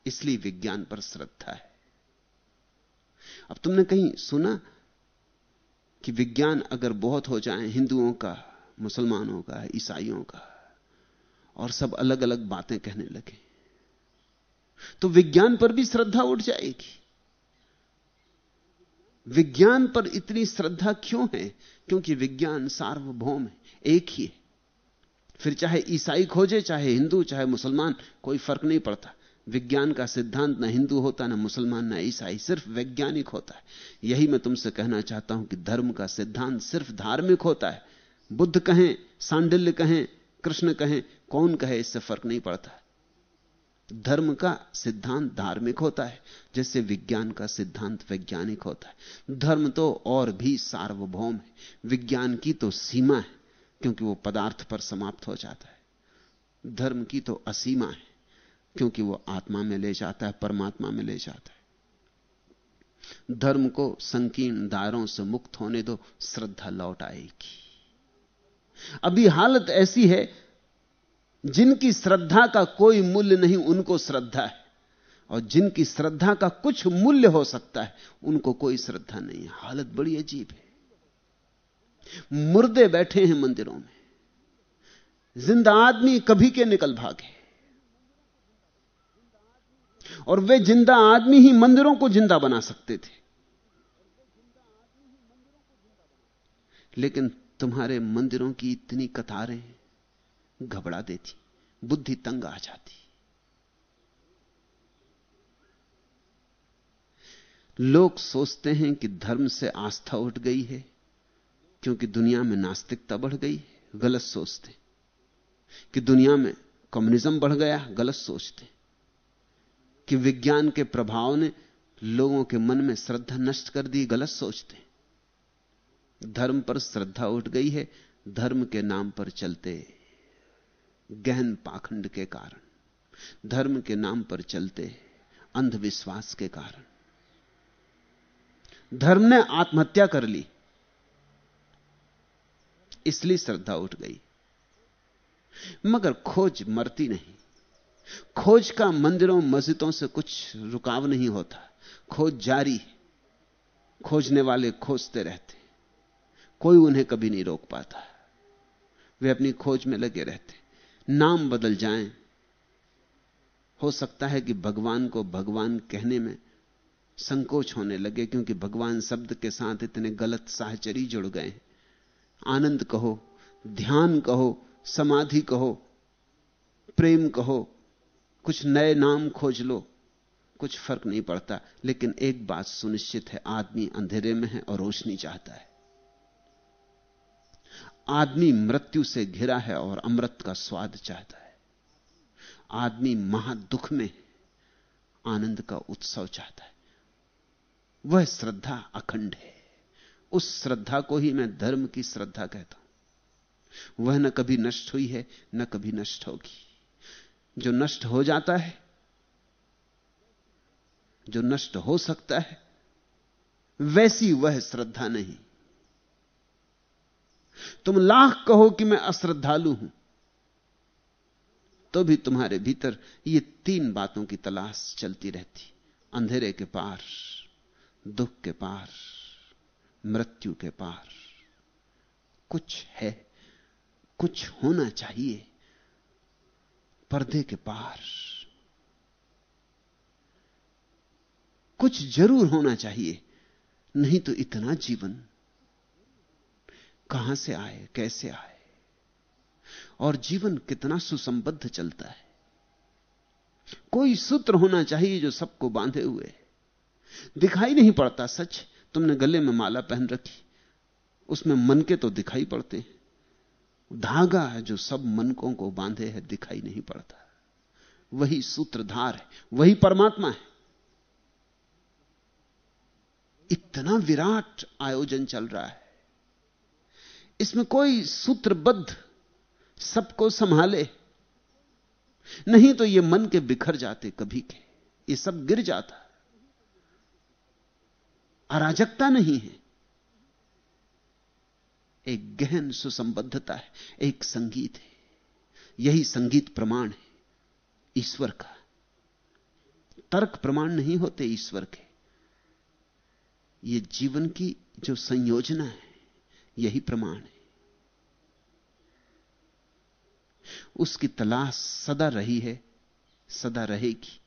B: इसलिए विज्ञान पर श्रद्धा है। अब तुमने कहीं सुना कि विज्ञान अगर बहुत हो जाए, हिंदुओं का, मुसलमानों का, ईसाइयों का और सब अलग अलग बातें कहने लगे। तो विज्ञान पर भी श्रद्धा उठ जाएगी। विज्ञान पर इतनी श्रद्धा क्यों है? क्योंकि विज्ञान सार्वभौम है, एक ही है। फिर चाहे ईसाई खोजे, चाहे हिंदू, चाहे मुसलमान, कोई फ़र्क नहीं पड़ता। विज्ञान का सिद्धांत ना हिंदू होता, ना मुसलमान, ना ईसाई, सिर्फ़ वैज्ञानिक होता है। यही मैं तुमसे कहना चाहता हूँ कि धर्म का सिद्धांत सिर्फ़ धार्मिक होता है। बुद्ध कहें, सांडिल्य कहें, कृष्ण कहें कौन कहे इससे फ़र्क नहीं पड़ता? धर्म का सिद्धांत धार्मिक होता है, जैसे विज्ञान का सिद्धांत वैज्ञानिक होता है। धर्म तो और भी सार्वभौम है। विज्ञान की तो सीमा है, क्योंकि वो पदार्थ पर समाप्त हो जाता है। धर्म की तो असीमा है, क्योंकि वो आत्मा में ले जाता है, परमात्मा में ले जाता है। धर्म को संकीर्ण दायरों से मुक्त होने दो, श्रद्धा लौट आएगी। अभी हालत ऐसी है जिनकी श्रद्धा का कोई मूल्य नहीं, उनको श्रद्धा है। और जिनकी श्रद्धा का कुछ मूल्य हो सकता है, उनको कोई श्रद्धा नहीं है। हालत बड़ी अजीब है। मुर्दे बैठे हैं मंदिरों में। ज़िंदा आदमी कभी के निकल भागे। और वे ज़िंदा आदमी ही मंदिरों को ज़िंदा बना सकते थे। लेकिन तुम्हारे मंदिरों की इतनी कतारें घबरा देती, बुद्धि तंग आ जाती। लोग सोचते हैं कि धर्म से आस्था उठ गई है, क्योंकि दुनिया में नास्तिकता बढ़ गई गलत सोचते। कि दुनिया में कम्युनिज्म बढ़ गया, गलत सोचते। कि विज्ञान के प्रभाव ने लोगों के मन में श्रद्धा नष्ट कर दी, गलत सोचते। धर्म पर श्रद्धा उठ गई है, धर्म के नाम पर चलते। गहन पाखंड के कारण, धर्म के नाम पर चलते अंधविश्वास के कारण। धर्म ने आत्महत्या कर ली, इसलिए श्रद्धा उठ गई। मगर खोज मरती नहीं। खोज का मंदिरों, मस्जिदों से कुछ रुकाव नहीं होता। खोज जारी खोजने वाले खोजते रहते कोई उन्हें कभी नहीं रोक पाता। वे अपनी खोज में लगे रहते नाम बदल जाएँ। हो सकता है कि भगवान को भगवान कहने में संकोच होने लगे, क्योंकि भगवान शब्द के साथ इतने गलत साहचरी जुड़ गए। आनंद कहो, ध्यान कहो, समाधि कहो, प्रेम कहो, कुछ नए नाम खोज लो, कुछ फ़र्क नहीं पड़ता। लेकिन एक बात सुनिश्चित है, आदमी अंधेरे में है और रोशनी चाहता है। आदमी मृत्यु से घिरा है और अमृत का स्वाद चाहता है। आदमी महादुख में आनंद का उत्सव चाहता है। वह श्रद्धा अखंड है। उस श्रद्धा को ही मैं धर्म की श्रद्धा कहता हूँ। वह न कभी नष्ट हुई है, न कभी नष्ट होगी। जो नष्ट हो जाता है, जो नष्ट हो सकता है, वैसी वह श्रद्धा नहीं। तुम लाख कहो कि मैं अश्रद्धालु हूँ तो भी तुम्हारे भीतर ये तीन बातों की तलाश चलती रहती। अंधेरे के पार, दुख के पार, मृत्यु के पार। कुछ है, कुछ होना चाहिए, पर्दे के पार। कुछ ज़रूर होना चाहिए, नहीं तो इतना जीवन। कहाँ से आए, कैसे आए? और जीवन कितना सुसंबद्ध चलता है। कोई सूत्र होना चाहिए जो सबको बांधे हुए। दिखाई नहीं पड़ता, सच। तुमने गले में माला पहन रखी। उसमें मन के तो दिखाई पड़ते हैं। धागा है जो सब मनकों को बांधे है, दिखाई नहीं पड़ता। वही सूत्रधार है, वही परमात्मा है। इतना विराट आयोजन चल रहा है। इसमें कोई सूत्रबद्ध सबको संभाले। नहीं तो ये मन के बिखर जाते कभी के। ये सब गिर जाता। अराजकता नहीं है। एक गहन सुसंबद्धता है, एक संगीत है। यही संगीत प्रमाण है, ईश्वर का। तर्क प्रमाण नहीं होते ईश्वर के। ये जीवन की जो संयोजना है यही प्रमाण है। उसकी तलाश सदा रही है, सदा रहेगी।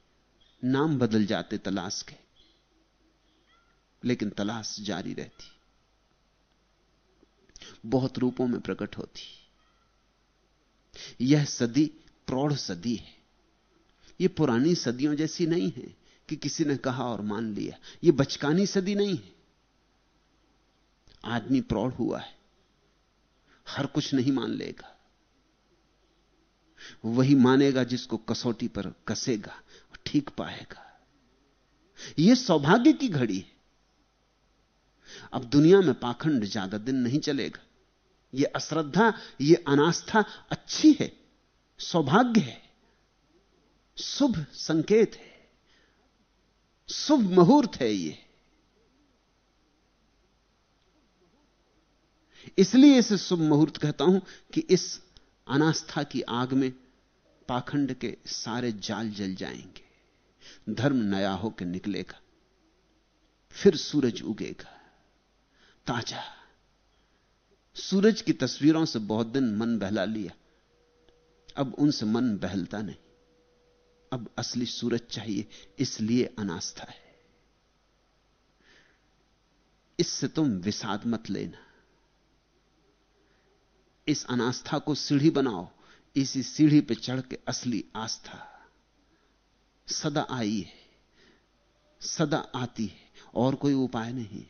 B: नाम बदल जाते तलाश के, लेकिन तलाश जारी रहती। बहुत रूपों में प्रकट होती। यह सदी प्रौढ़ सदी है। यह पुरानी सदियों जैसी नहीं है कि किसी ने कहा और मान लिया। यह बचकानी सदी नहीं है। आदमी प्रौढ़ हुआ है। हर कुछ नहीं मान लेगा। वही मानेगा जिसको कसौटी पर कसेगा, ठीक पाएगा। यह सौभाग्य की घड़ी है। अब दुनिया में पाखंड ज़्यादा दिन नहीं चलेगा। यह अश्रद्धा यह अनास्था अच्छी है, सौभाग्य है। शुभ संकेत है। शुभ मुहूर्त है यह इसलिए इसे शुभ मुहूर्त कहता हूँ कि इस अनास्था की आग में पाखंड के सारे जाल जल जाएँगे। धर्म नया होकर निकलेगा, फिर सूरज उगेगा। ताज़ा। सूरज की तस्वीरों से बहुत दिन मन बहला लिया। अब उनसे मन बहलता नहीं। अब असली सूरज चाहिए, इसलिए अनास्था है। इससे तुम विषाद मत लेना। इस अनास्था को सीढ़ी बनाओ, इसी सीढ़ी पे चढ़ के असली आस्था सदा आई है, सदा आती है, और कोई उपाय नहीं।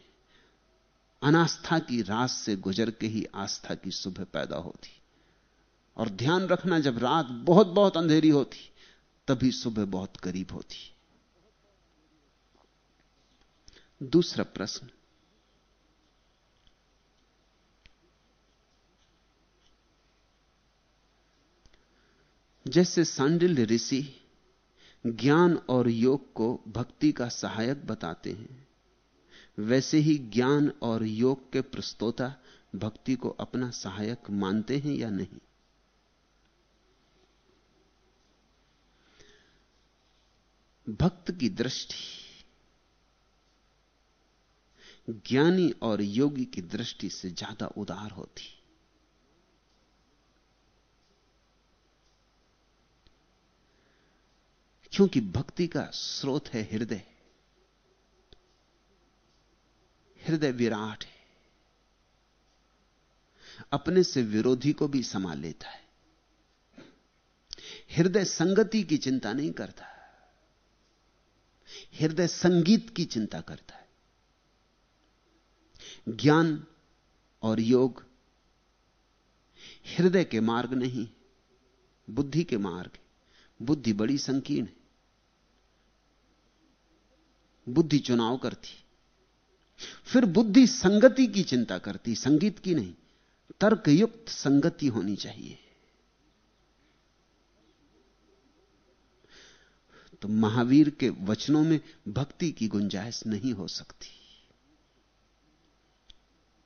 B: अनास्था की रात से गुजर के ही आस्था की सुबह पैदा होती। और ध्यान रखना, जब रात बहुत बहुत अंधेरी होती, तभी सुबह बहुत करीब होती। दूसरा प्रश्न जैसे सांडिल्य ऋषि ज्ञान और योग को भक्ति का सहायक बताते हैं, वैसे ही ज्ञान और योग के प्रस्तोता भक्ति को अपना सहायक मानते हैं या नहीं। भक्त की दृष्टि। ज्ञानी और योगी की दृष्टि से ज़्यादा उदार होती। क्योंकि भक्ति का स्रोत है हृदय। हृदय विराट है। अपने से विरोधी को भी संभाल लेता है। हृदय संगति की चिंता नहीं करता। हृदय संगीत की चिंता करता है। ज्ञान और योग हृदय के मार्ग नहीं, बुद्धि के मार्ग बुद्धि बड़ी संकीर्ण है। बुद्धि चुनाव करती। फिर बुद्धि संगति की चिंता करती, संगीत की नहीं, तर्कयुक्त संगति होनी चाहिए। तो महावीर के वचनों में भक्ति की गुंजाइश नहीं हो सकती।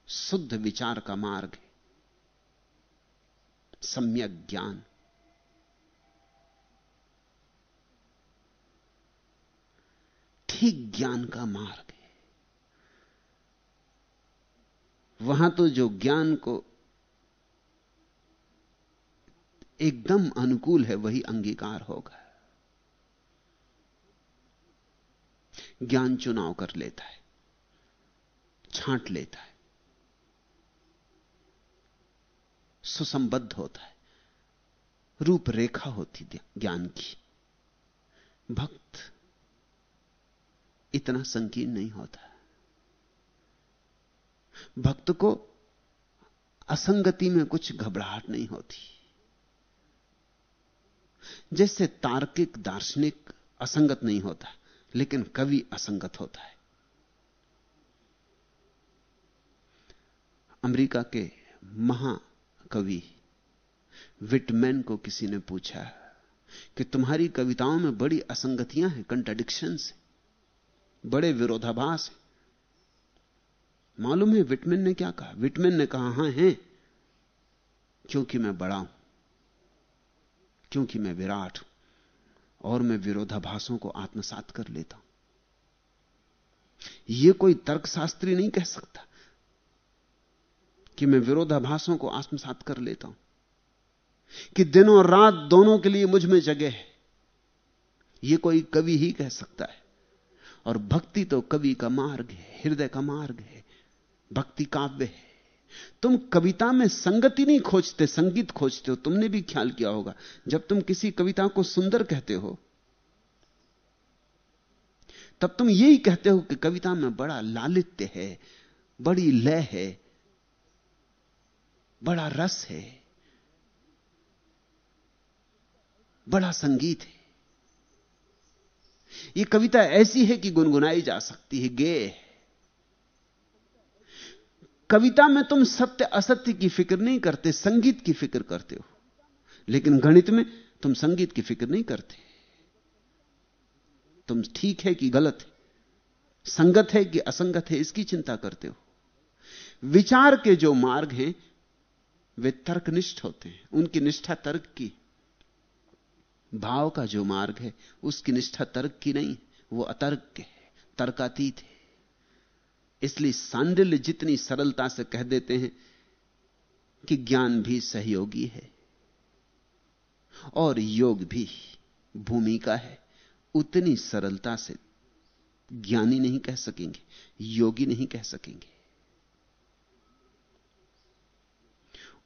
B: शुद्ध विचार का मार्ग सम्यक ज्ञान। ठीक ज्ञान का मार्ग है। वहाँ तो जो ज्ञान को एकदम अनुकूल है, वही अंगीकार होगा। ज्ञान चुनाव कर लेता है, छांट लेता है, सुसंबद्ध होता है, रूपरेखा होती ज्ञान की, भक्त इतना संकीर्ण नहीं होता भक्त को असंगति में कुछ घबराहट नहीं होती। जैसे तार्किक, दार्शनिक असंगत नहीं होता, लेकिन कवि असंगत होता है। अमेरिका के महाकवि विटमैन को किसी ने पूछा कि तुम्हारी कविताओं में बड़ी असंगतियाँ हैं कंट्राडिक्शन हैं। बड़े विरोधाभास हैं। मालूम है विटमिन ने क्या कहा? विटमिन ने कहा, हाँ, है। क्योंकि मैं बड़ा हूँ, क्योंकि मैं विराट हूँ, और मैं विरोधाभासों को आत्मसात कर लेता हूँ। यह कोई तर्कशास्त्री नहीं कह सकता कि मैं विरोधाभासों को आत्मसात कर लेता हूँ, कि दिन और रात दोनों के लिए मुझमें जगह है। यह कोई कवि ही कह सकता है। और भक्ति तो कवि का मार्ग है, हृदय का मार्ग है, भक्ति काव्य है। तुम कविता में संगति नहीं खोजते, संगीत खोजते हो, तुमने भी ख्याल किया होगा। जब तुम किसी कविता को सुंदर कहते हो, तब तुम यही कहते हो कि कविता में बड़ा लालित्य है, बड़ी लय है, बड़ा रस है, बड़ा संगीत है। यह कविता ऐसी है कि गुनगुनाई जा सकती है, गे। कविता में तुम सत्य, असत्य की फ़िक्र नहीं करते, संगीत की फ़िक्र करते हो। लेकिन गणित में तुम संगीत की फ़िक्र नहीं करते। तुम ठीक है कि गलत है, संगत है कि असंगत है, इसकी चिंता करते हो। विचार के जो मार्ग हैं, वे तर्कनिष्ठ होते हैं। उनकी निष्ठा तर्क की। भाव का जो मार्ग है, उसकी निष्ठा तर्क की नहीं, वो अतर्क है, तर्कातीत है। इसलिए सांडिल्य जितनी सरलता से कह देते हैं कि ज्ञान भी सहयोगी है और योग भी भूमिका है, उतनी सरलता से ज्ञानी नहीं कह सकेंगे, योगी नहीं कह सकेंगे।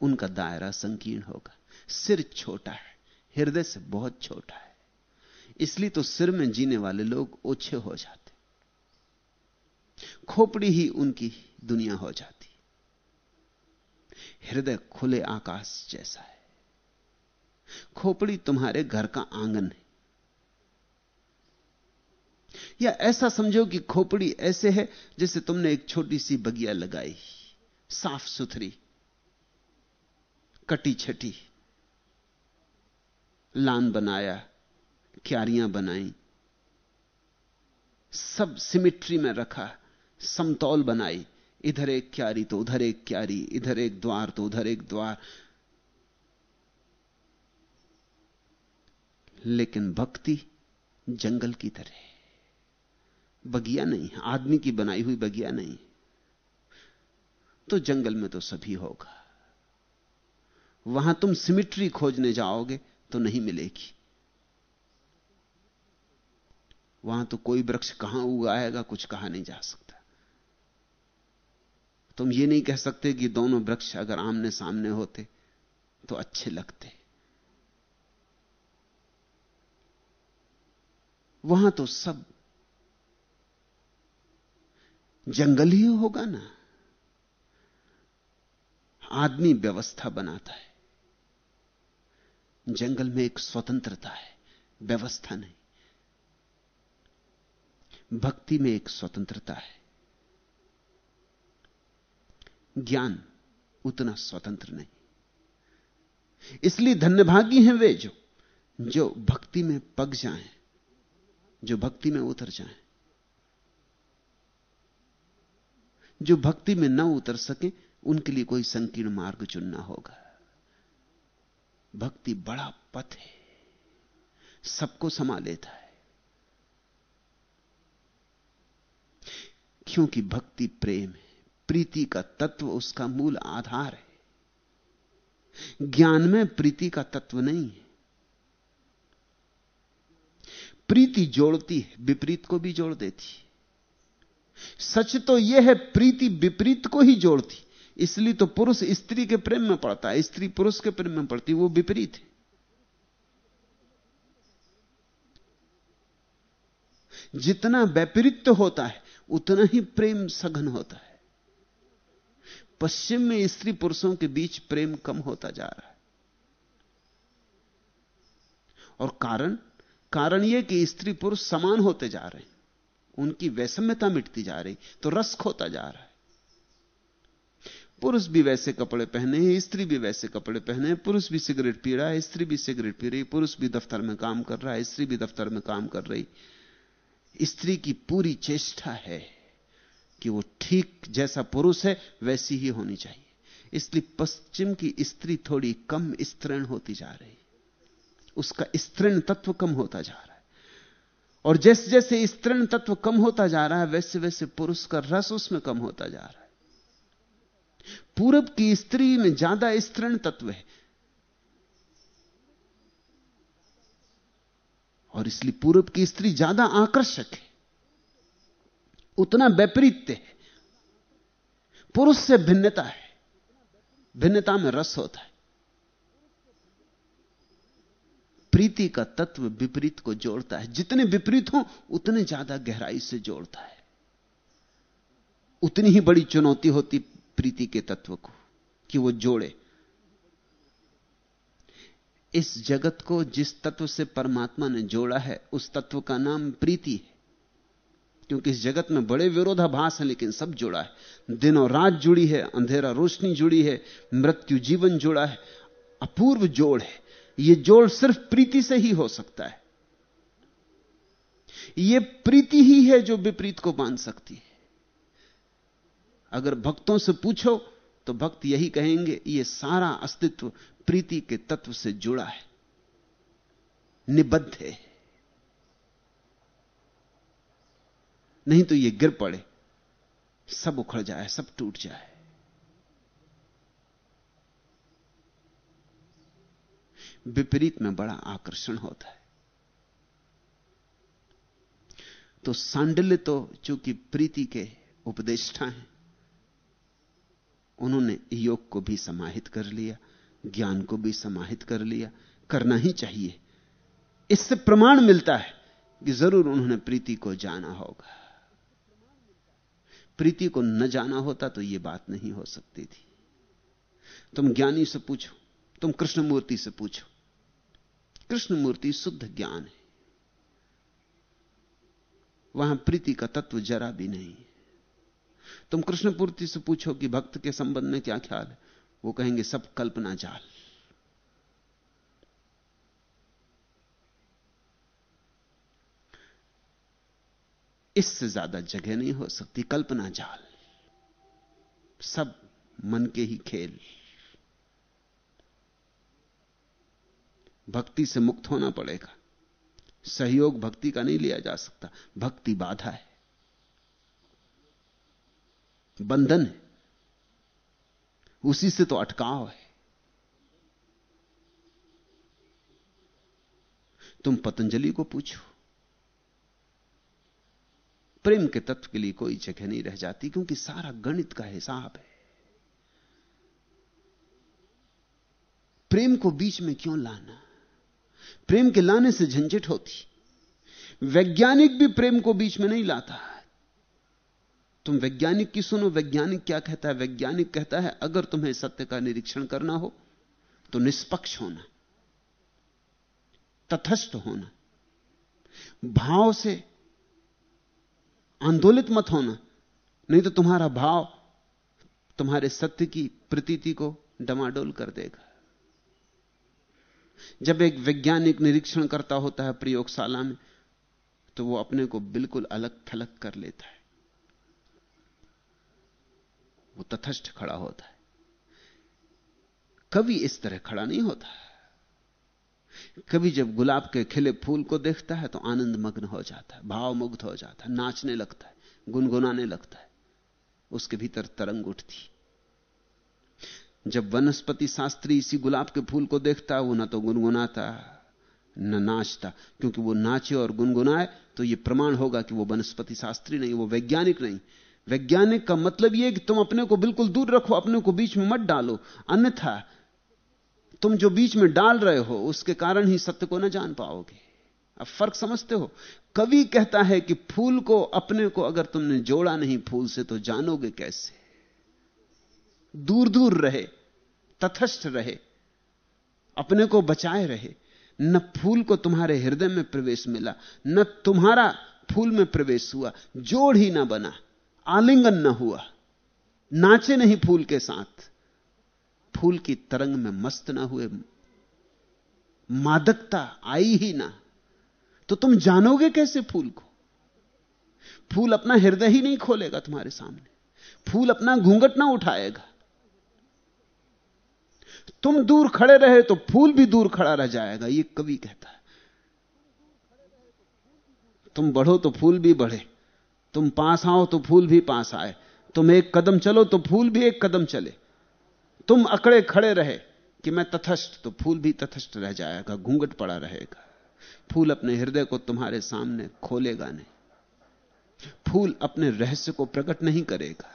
B: उनका दायरा संकीर्ण होगा, सिर छोटा है। हृदय से बहुत छोटा है। इसलिए तो सिर में जीने वाले लोग ओछे हो जाते। खोपड़ी ही उनकी दुनिया हो जाती। हृदय खुले आकाश जैसा है। खोपड़ी तुम्हारे घर का आँगन है। या ऐसा समझो कि खोपड़ी ऐसे है जैसे तुमने एक छोटी सी बगिया लगाई, साफ़ सुथरी, कटी छटी। लान बनाया, क्यारियाँ बनाई, सब सिमिट्री में रखा, समतौल बनाई, इधर एक क्यारी तो उधर एक क्यारी, इधर एक द्वार तो उधर एक द्वार। लेकिन भक्ति जंगल की तरह बगिया नहीं, आदमी की बनाई हुई बगिया नहीं। तो जंगल में तो सभी होगा। वहाँ तुम सिमिट्री खोजने जाओगे तो नहीं मिलेगी। वहाँ तो कोई वृक्ष कहाँ उगाएगा, कुछ कहा नहीं जा सकता। तुम ये नहीं कह सकते कि दोनों वृक्ष अगर आमने सामने होते तो अच्छे लगते। वहाँ तो सब जंगल ही होगा ना। आदमी व्यवस्था बनाता है। जंगल में एक स्वतंत्रता है, व्यवस्था नहीं। भक्ति में एक स्वतंत्रता है। ज्ञान उतना स्वतंत्र नहीं। इसलिए धन्यभागी हैं वे जो जो भक्ति में पग जाएँ, जो भक्ति में उतर जाएँ। जो भक्ति में न उतर सके, उनके लिए कोई संकीर्ण मार्ग चुनना होगा। भक्ति बड़ा पथ है। सबको समा लेता है। क्योंकि भक्ति प्रेम है, प्रीति का तत्व उसका मूल आधार है। ज्ञान में प्रीति का तत्व नहीं है। प्रीति जोड़ती है, विपरीत को भी जोड़ देती है। सच तो यह है, प्रीति विपरीत को ही जोड़ती इसलिए तो पुरुष स्त्री के प्रेम में पड़ता है, स्त्री पुरुष के प्रेम में पड़ती वो विपरीत है। जितना वैपरीत्य होता है, उतना ही प्रेम सघन होता है। पश्चिम में स्त्री पुरुषों के बीच प्रेम कम होता जा रहा है। और कारण कारण यह कि स्त्री पुरुष समान होते जा रहे हैं, उनकी वैषम्यता मिटती जा रही तो रस खोता जा रहा है। पुरुष भी वैसे कपड़े पहने हैं, स्त्री भी वैसे कपड़े पहने हैं, पुरुष भी सिगरेट पी रहा है, स्त्री भी सिगरेट पी रही, पुरुष भी दफ्तर में काम कर रहा है, स्त्री भी दफ्तर में काम कर रही। स्त्री की पूरी चेष्टा है कि वो ठीक जैसा पुरुष है, वैसी ही होनी चाहिए। इसलिए पश्चिम की स्त्री थोड़ी कम स्तृण होती जा रही। उसका स्त्रीण तत्व कम होता जा रहा है। और जैसे जैसे स्त्रीण तत्व कम होता जा रहा है वैसे वैसे पुरुष का रस उसमें कम होता जा रहा है। पूरब की स्त्री में ज़्यादा स्तृण तत्व है। और इसलिए पूरब की स्त्री ज़्यादा आकर्षक है। उतना वैपरीत्य है। पुरुष से भिन्नता है। भिन्नता में रस होता है। प्रीति का तत्व विपरीत को जोड़ता है। जितने विपरीत हो, उतने ज़्यादा गहराई से जोड़ता है। उतनी ही बड़ी चुनौती होती प्रीति के तत्व को, कि वो जोड़े। इस जगत को जिस तत्व से परमात्मा ने जोड़ा है, उस तत्व का नाम प्रीति है। क्योंकि इस जगत में बड़े विरोधाभास हैं, लेकिन सब जुड़ा है। दिन और रात जुड़ी है, अंधेरा रोशनी जुड़ी है, मृत्यु जीवन जुड़ा है, अपूर्व जोड़ है। यह जोड़ सिर्फ़ प्रीति से ही हो सकता है। यह प्रीति ही है जो विपरीत को बाँध सकती है। अगर भक्तों से पूछो तो भक्त यही कहेंगे यह सारा अस्तित्व प्रीति के तत्व से जुड़ा है। निबद्ध है। नहीं तो यह गिर पड़े। सब उखड़ जाए, सब टूट जाए। विपरीत में बड़ा आकर्षण होता है। तो सांडल्य तो चूँकि प्रीति के उपदेष्टा हैं उन्होंने योग को भी समाहित कर लिया, ज्ञान को भी समाहित कर लिया, करना ही चाहिए। इससे प्रमाण मिलता है कि ज़रूर उन्होंने प्रीति को जाना होगा। प्रीति को न जाना होता तो यह बात नहीं हो सकती थी। तुम ज्ञानी से पूछो, तुम कृष्णमूर्ति से पूछो। कृष्णमूर्ति शुद्ध ज्ञान है। वहाँ प्रीति का तत्व जरा भी नहीं तुम कृष्णपूर्ति से पूछो कि भक्त के संबंध में क्या ख्याल है? वो कहेंगे, सब कल्पना जाल। इससे ज़्यादा जगह नहीं हो सकती, कल्पना जाल। सब मन के ही खेल। भक्ति से मुक्त होना पड़ेगा। सहयोग भक्ति का नहीं लिया जा सकता। भक्ति बाधा है। बंधन है। उसी से तो अटकाव है। तुम पतंजलि को पूछो। प्रेम के तत्व के लिए कोई जगह नहीं रह जाती, क्योंकि सारा गणित का हिसाब है। प्रेम को बीच में क्यों लाना? प्रेम के लाने से झंझट होती। वैज्ञानिक भी प्रेम को बीच में नहीं लाता। तुम वैज्ञानिक की सुनो, वैज्ञानिक क्या कहता है? वैज्ञानिक कहता है, अगर तुम्हें सत्य का निरीक्षण करना हो तो निष्पक्ष होना तथस्थ होना, भाव से आंदोलित मत होना। नहीं तो तुम्हारा भाव तुम्हारे सत्य की प्रतीति को डमाडोल कर देगा। जब एक वैज्ञानिक निरीक्षण करता होता है प्रयोगशाला में तो वो अपने को बिल्कुल अलग थलग कर लेता है। वो तथस्थ खड़ा होता है। कभी इस तरह खड़ा नहीं होता। कभी जब गुलाब के खिले फूल को देखता है तो आनंद मग्न हो जाता है भाव मुग्ध हो जाता है, नाचने लगता है, गुनगुनाने लगता है। उसके भीतर तरंग उठती। जब वनस्पति शास्त्री इसी गुलाब के फूल को देखता है वो ना तो गुनगुनाता, न नाचता। क्योंकि वो नाचे और गुनगुनाए तो ये प्रमाण होगा कि वो वनस्पति शास्त्री नहीं, वो वैज्ञानिक नहीं। वैज्ञानिक का मतलब यह कि तुम अपने को बिल्कुल दूर रखो, अपने को बीच में मत डालो। अन्यथा, तुम जो बीच में डाल रहे हो, उसके कारण ही सत्य को ना जान पाओगे। अब फ़र्क समझते हो? कवि कहता है कि फूल को, अपने को अगर तुमने जोड़ा नहीं फूल से तो जानोगे कैसे? दूर दूर रहे तथस्थ रहे, अपने को बचाए रहे। न फूल को तुम्हारे हृदय में प्रवेश मिला, न तुम्हारा फूल में प्रवेश हुआ। जोड़ ही ना बना। आलिंगन न हुआ। नाचे नहीं फूल के साथ। फूल की तरंग में मस्त ना हुए। मादकता आई ही ना। तो तुम जानोगे कैसे फूल को? फूल अपना हृदय ही नहीं खोलेगा तुम्हारे सामने। फूल अपना घूंघट ना उठाएगा। तुम दूर खड़े रहे तो फूल भी दूर खड़ा रह जाएगा यह कवि कहता है। तुम बढ़ो तो फूल भी बढ़े। तुम पास आओ तो फूल भी पास आए। तुम एक कदम चलो तो फूल भी एक कदम चले। तुम अकड़े खड़े रहे कि मैं तथस्थ तो फूल भी तथस्थ रह जाएगा, घूंघट पड़ा रहेगा। फूल अपने हृदय को तुम्हारे सामने खोलेगा नहीं। फूल अपने रहस्य को प्रकट नहीं करेगा।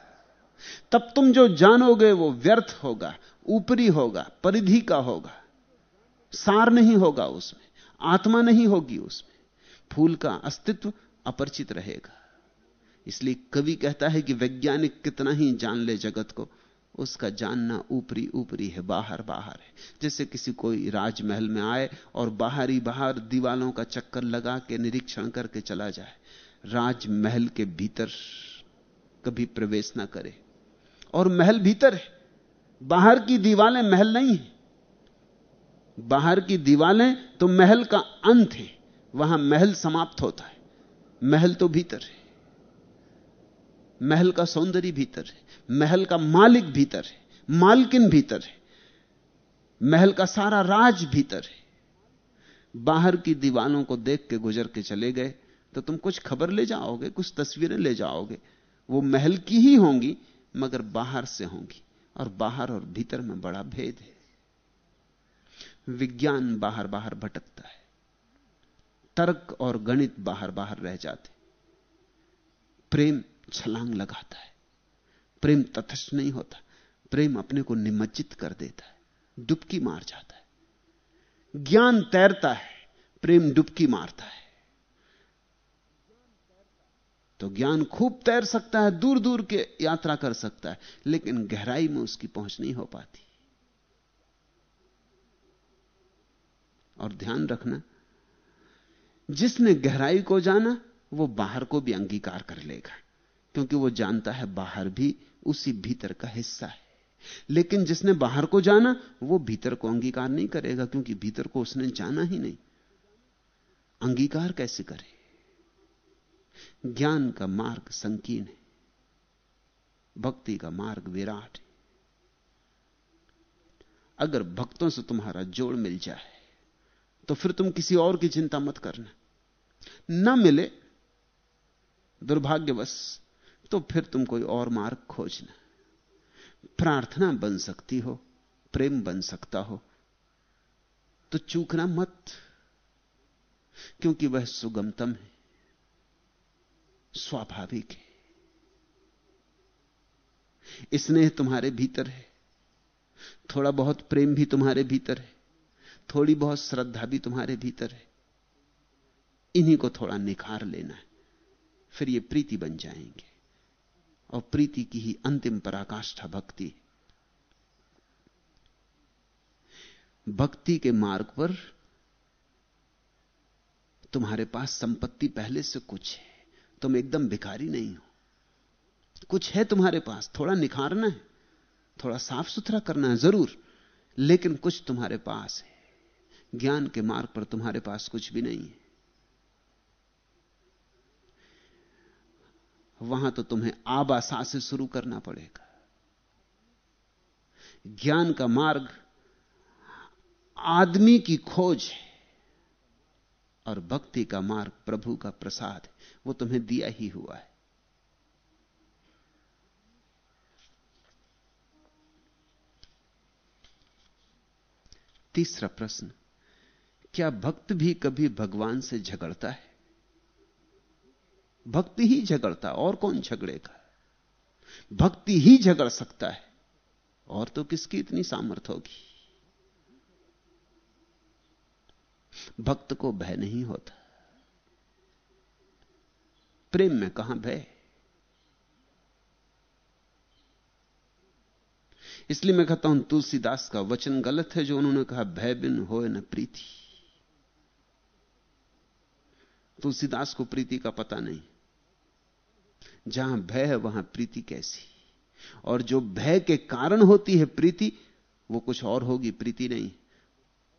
B: तब तुम जो जानोगे वो व्यर्थ होगा, ऊपरी होगा, परिधि का होगा। सार नहीं होगा उसमें, आत्मा नहीं होगी उसमें। फूल का अस्तित्व अपरिचित रहेगा। इसलिए कवि कहता है कि वैज्ञानिक कितना ही जान ले जगत को, उसका जानना ऊपरी ऊपरी है बाहर बाहर है। जैसे किसी कोई राजमहल में आए और बाहर बाहर दीवालों का चक्कर लगा के निरीक्षण करके चला जाए, राजमहल के भीतर कभी प्रवेश ना करे। और महल भीतर है, बाहर की दीवालें महल नहीं है। बाहर की दीवालें तो महल का अंत है, वहाँ महल समाप्त होता है, महल तो भीतर है। महल का सौंदर्य भीतर है, महल का मालिक भीतर है, मालकिन भीतर है, महल का सारा राज भीतर है। बाहर की दीवानों को देख के गुजर के चले गए तो तुम कुछ खबर ले जाओगे, कुछ तस्वीरें ले जाओगे। वो महल की ही होंगी, मगर बाहर से होंगी, और बाहर और भीतर में बड़ा भेद है। विज्ञान बाहर बाहर भटकता है, तर्क और गणित बाहर बाहर रह जाते प्रेम छलांग लगाता है। प्रेम तथस्थ नहीं होता। प्रेम अपने को निमज्जित कर देता है। डुबकी मार जाता है। ज्ञान तैरता है। प्रेम डुबकी मारता है। तो ज्ञान खूब तैर सकता है दूर दूर के यात्रा कर सकता है, लेकिन गहराई में उसकी पहुँच नहीं हो पाती। और ध्यान रखना, जिसने गहराई को जाना, वो बाहर को भी अंगीकार कर लेगा। क्योंकि वो जानता है बाहर भी उसी भीतर का हिस्सा है। लेकिन जिसने बाहर को जाना, वो भीतर को अंगीकार नहीं करेगा, क्योंकि भीतर को उसने जाना ही नहीं। अंगीकार कैसे करे? ज्ञान का मार्ग संकीर्ण है। भक्ति का मार्ग विराट है। अगर भक्तों से तुम्हारा जोड़ मिल जाए तो फिर तुम किसी और की चिंता मत करना। न मिले, दुर्भाग्यवश तो फिर तुम कोई और मार्ग खोजना। प्रार्थना बन सकती हो, प्रेम बन सकता हो तो चूकना मत, क्योंकि वह सुगमतम है, स्वाभाविक है। स्नेह तुम्हारे भीतर है, थोड़ा बहुत प्रेम भी तुम्हारे भीतर है, थोड़ी बहुत श्रद्धा भी तुम्हारे भीतर है। इन्हीं को थोड़ा निखार लेना है फिर ये प्रीति बन जाएँगे। और प्रीति की ही अंतिम पराकाष्ठा भक्ति। भक्ति के मार्ग पर तुम्हारे पास संपत्ति पहले से कुछ है। तुम एकदम भिखारी नहीं हो। कुछ है तुम्हारे पास, थोड़ा निखारना है, थोड़ा साफ़ सुथरा करना है, ज़रूर, लेकिन कुछ तुम्हारे पास है। ज्ञान के मार्ग पर तुम्हारे पास कुछ भी नहीं है। वहाँ तो तुम्हें आबासा से शुरू करना पड़ेगा। ज्ञान का मार्ग आदमी की खोज है और भक्ति का मार्ग प्रभु का प्रसाद है। वो तुम्हें दिया ही हुआ है। तीसरा प्रश्न, क्या भक्त भी कभी भगवान से झगड़ता है? भक्ति ही झगड़ता और कौन झगड़ेगा? भक्ति ही झगड़ सकता है, और तो किसकी इतनी सामर्थ्य होगी? भक्त को भय नहीं होता। प्रेम में कहाँ भय? इसलिए मैं कहता हूँ, तुलसीदास का वचन गलत है जो उन्होंने कहा, भय बिन हो न प्रीति। तुलसीदास को प्रीति का पता नहीं। जहाँ भय है, वहाँ प्रीति कैसी? और जो भय के कारण होती है प्रीति, वो कुछ और होगी, प्रीति नहीं।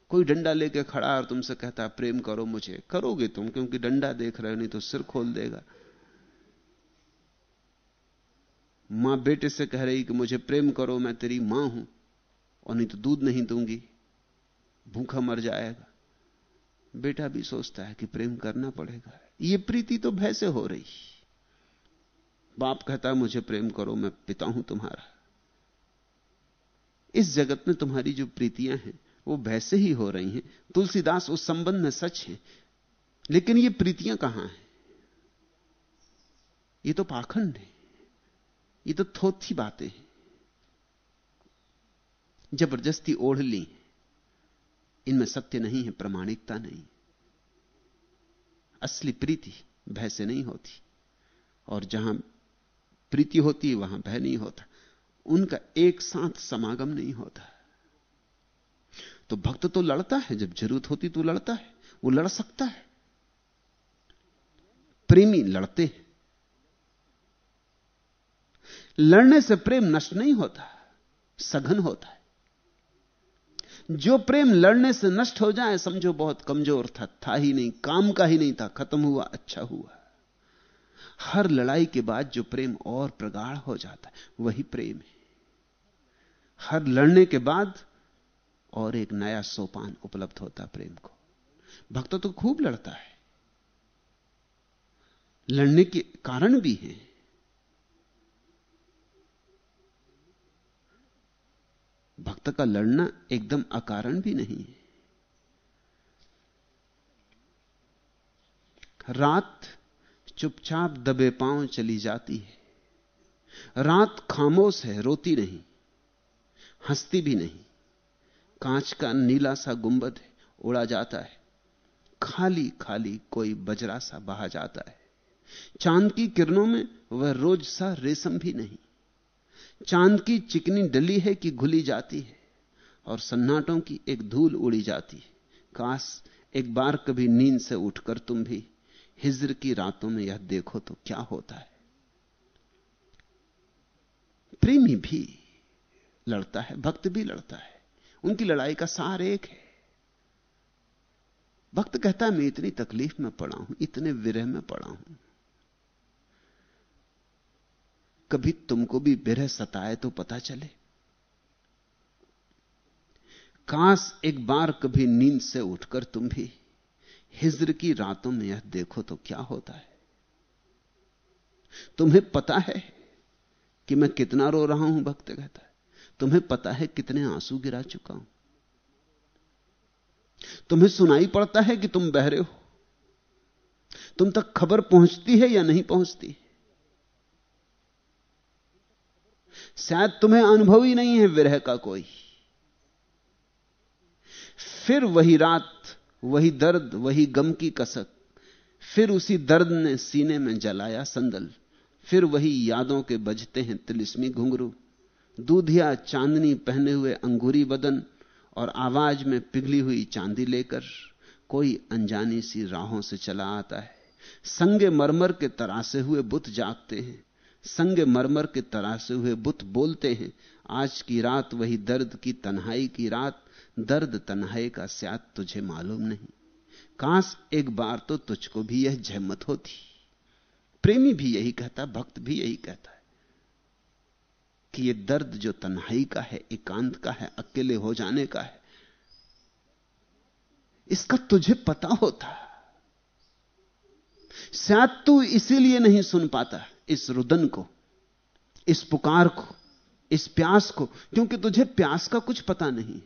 B: कोई डंडा लेके खड़ा और तुमसे कहता, प्रेम करो मुझे। करोगे तुम, क्योंकि डंडा देख रहे हो, नहीं तो सिर खोल देगा। माँ बेटे से कह रही कि मुझे प्रेम करो, मैं तेरी माँ हूँ, और नहीं तो दूध नहीं दूँगी। भूखा मर जाएगा। बेटा भी सोचता है कि प्रेम करना पड़ेगा। यह प्रीति तो भय से हो रही। बाप कहता है, मुझे प्रेम करो, मैं पिता हूँ तुम्हारा। इस जगत में तुम्हारी जो प्रीतियाँ हैं, वो वैसे ही हो रही हैं। तुलसीदास उस संबंध में सच है। लेकिन ये प्रीतियाँ कहाँ हैं? ये तो पाखंड है। ये तो थोथी बातें हैं। ज़बरदस्ती ओढ़ ली। इनमें सत्य नहीं है, प्रमाणिकता नहीं। असली प्रीति भय से नहीं होती। और जहाँ प्रीति होती, वहाँ भय नहीं होता। उनका एक साथ समागम नहीं होता। तो भक्त तो लड़ता है, जब ज़रूरत होती तो लड़ता है, वो लड़ सकता है। प्रेमी लड़ते हैं। लड़ने से प्रेम नष्ट नहीं होता, सघन होता है। जो प्रेम लड़ने से नष्ट हो जाए, समझो बहुत कमज़ोर था था ही नहीं, काम का ही नहीं था, खत्म हुआ अच्छा हुआ। हर लड़ाई के बाद जो प्रेम और प्रगाढ़ हो जाता है, वही प्रेम है। हर लड़ने के बाद और एक नया सोपान उपलब्ध होता प्रेम को। भक्त तो खूब लड़ता है। लड़ने के कारण भी हैं। भक्त का लड़ना एकदम अकारण भी नहीं है। रात चुपचाप दबे पाँव चली जाती है। रात खामोश है, रोती नहीं, हंसती भी नहीं। कांच का नीला सा गुंबद है, उड़ा जाता है। खाली खाली कोई बजरा सा बहा जाता है। चाँद की किरणों में वह रोज सा रेशम भी नहीं। चाँद की चिकनी डली है कि घुली जाती है, और सन्नाटों की एक धूल उड़ी जाती है। काश एक बार कभी नींद से उठकर तुम भी हिजर की रातों में यह देखो तो क्या होता है? प्रेमी भी लड़ता है, भक्त भी लड़ता है। उनकी लड़ाई का सार एक है। भक्त कहता है, मैं इतनी तकलीफ़ में पड़ा हूँ, इतने विरह में पड़ा हूँ। कभी तुमको भी विरह सताए तो पता चले। काश एक बार कभी नींद से उठकर तुम भी हिजर की रातों में यह देखो तो क्या होता है? तुम्हें पता है कि मैं कितना रो रहा हूँ, भक्त कहता है। तुम्हें पता है कितने आँसू गिरा चुका हूँ। तुम्हें सुनाई पड़ता है कि तुम बहरे हो। तुम तक खबर पहुँचती है या नहीं पहुँचती शायद तुम्हें अनुभव ही नहीं है विरह का कोई। फिर वही रात वही दर्द, वही गम की कसक। फिर उसी दर्द ने सीने में जलाया संदल। फिर वही यादों के बजते हैं तिलिस्मी घुंघरू। दूधिया चांदनी पहने हुए अंगूरी बदन और आवाज़ में पिघली हुई चांदी लेकर कोई अनजानी सी राहों से चला आता है। संगे मरमर के तरासे हुए बुत जागते हैं। संगे मरमर के तरासे हुए बुत बोलते हैं। आज की रात वही दर्द की तन्हाई की रात। दर्द तन्हाई का स्याद तुझे मालूम नहीं। काश एक बार तो तुझको भी यह जहमत होती। प्रेमी भी यही कहता, भक्त भी यही कहता है कि यह दर्द जो तन्हाई का है, एकांत का है, अकेले हो जाने का है, इसका तुझे पता होता। शायद तू इसीलिए नहीं सुन पाता इस रुदन को, इस पुकार को, इस प्यास को, क्योंकि तुझे प्यास का कुछ पता नहीं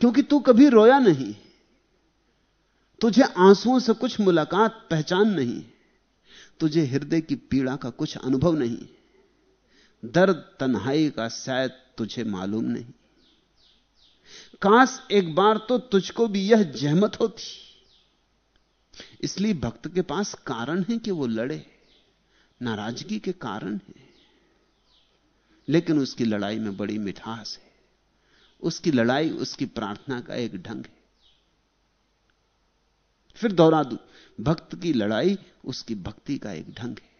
B: क्योंकि तू कभी रोया नहीं। तुझे आंसुओं से कुछ मुलाकात पहचान नहीं। तुझे हृदय की पीड़ा का कुछ अनुभव नहीं। दर्द तन्हाई का शायद तुझे मालूम नहीं। काश एक बार तो तुझको भी यह जहमत होती। इसलिए भक्त के पास कारण है कि वो लड़े। नाराज़गी के कारण है। लेकिन उसकी लड़ाई में बड़ी मिठास है। उसकी लड़ाई, उसकी प्रार्थना का एक ढंग है। फिर दोहरा दू, भक्त की लड़ाई, उसकी भक्ति का एक ढंग है।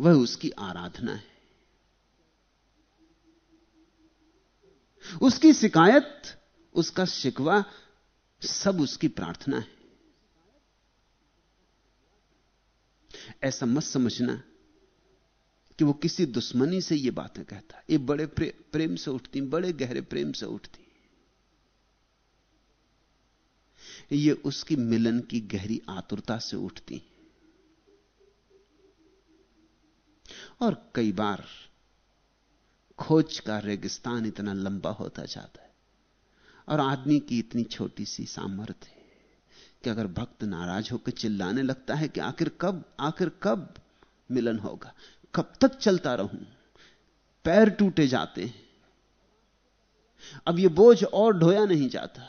B: वह उसकी आराधना है। उसकी शिकायत, उसका शिकवा, सब उसकी प्रार्थना है। ऐसा मत समझना कि वो किसी दुश्मनी से ये बातें कहता ये बड़े प्रे, प्रेम से उठती बड़े गहरे प्रेम से उठती। ये उसकी मिलन की गहरी आतुरता से उठती। और कई बार खोज का रेगिस्तान इतना लंबा होता जाता है और आदमी की इतनी छोटी सी सामर्थ्य कि अगर भक्त नाराज़ होकर चिल्लाने लगता है कि आखिर कब आखिर कब मिलन होगा? कब तक चलता रहूँ? पैर टूटे जाते हैं। अब यह बोझ और ढोया नहीं जाता।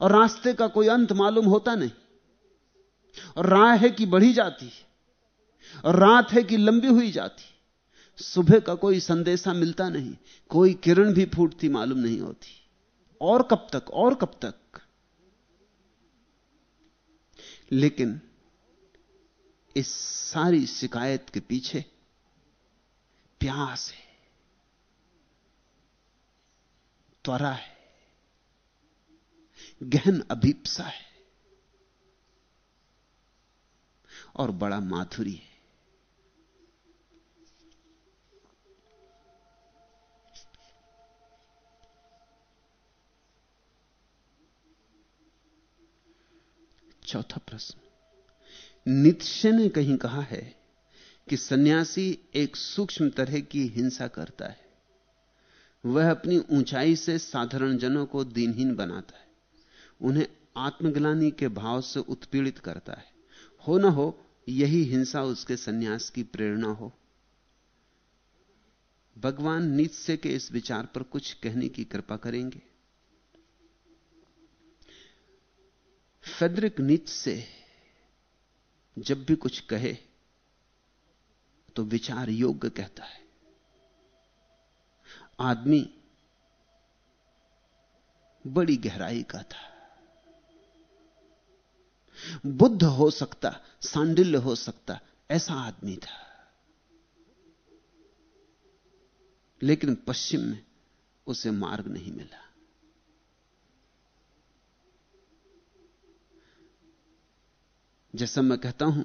B: और रास्ते का कोई अंत मालूम होता नहीं। और राह है कि बढ़ी जाती और रात है कि लंबी हुई जाती सुबह का कोई संदेशा मिलता नहीं। कोई किरण भी फूटती मालूम नहीं होती। और कब तक, और कब तक? लेकिन इस सारी शिकायत के पीछे प्यास है, त्वरा है, गहन अभीपसा है और बड़ा माधुरी है। चौथा प्रश्न। नित्य ने कहीं कहा है कि सन्यासी एक सूक्ष्म तरह की हिंसा करता है। वह अपनी ऊंचाई से साधारण जनों को दीनहीन बनाता है। उन्हें आत्मग्लानी के भाव से उत्पीड़ित करता है। हो ना हो, यही हिंसा उसके सन्यास की प्रेरणा हो। भगवान नीत्से के इस विचार पर कुछ कहने की कृपा करेंगे। फेदरिक नीच से जब भी कुछ कहे तो विचार योग्य कहता है। आदमी बड़ी गहराई का था। बुद्ध हो सकता, सांडिल्य हो सकता, ऐसा आदमी था। लेकिन पश्चिम में उसे मार्ग नहीं मिला। जैसा मैं कहता हूँ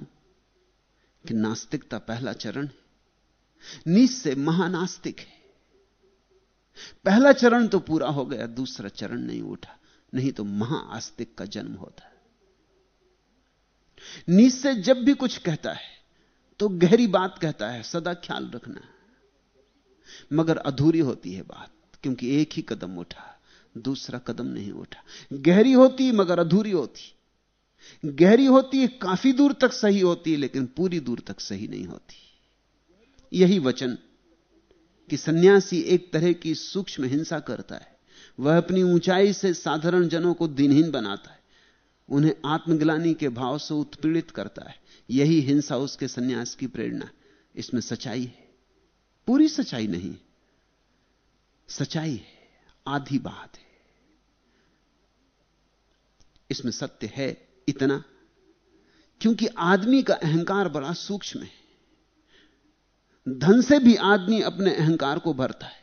B: कि नास्तिकता पहला चरण है। नीच से महानास्तिक है। पहला चरण तो पूरा हो गया, दूसरा चरण नहीं उठा, नहीं तो महाआस्तिक का जन्म होता है। नीच से जब भी कुछ कहता है तो गहरी बात कहता है, सदा ख्याल रखना। मगर अधूरी होती है बात, क्योंकि एक ही कदम उठा, दूसरा कदम नहीं उठा। गहरी होती मगर अधूरी होती। गहरी होती है, काफ़ी दूर तक सही होती है, लेकिन पूरी दूर तक सही नहीं होती। यही वचन कि सन्यासी एक तरह की सूक्ष्म हिंसा करता है। वह अपनी ऊंचाई से साधारण जनों को दिनहीन बनाता है। उन्हें आत्मग्लानी के भाव से उत्पीड़ित करता है। यही हिंसा उसके सन्यास की प्रेरणा इसमें सच्चाई है। पूरी सच्चाई नहीं। सच्चाई है। आधी बात है। इसमें सत्य है। इतना? क्योंकि आदमी का अहंकार बड़ा सूक्ष्म है। धन से भी आदमी अपने अहंकार को भरता है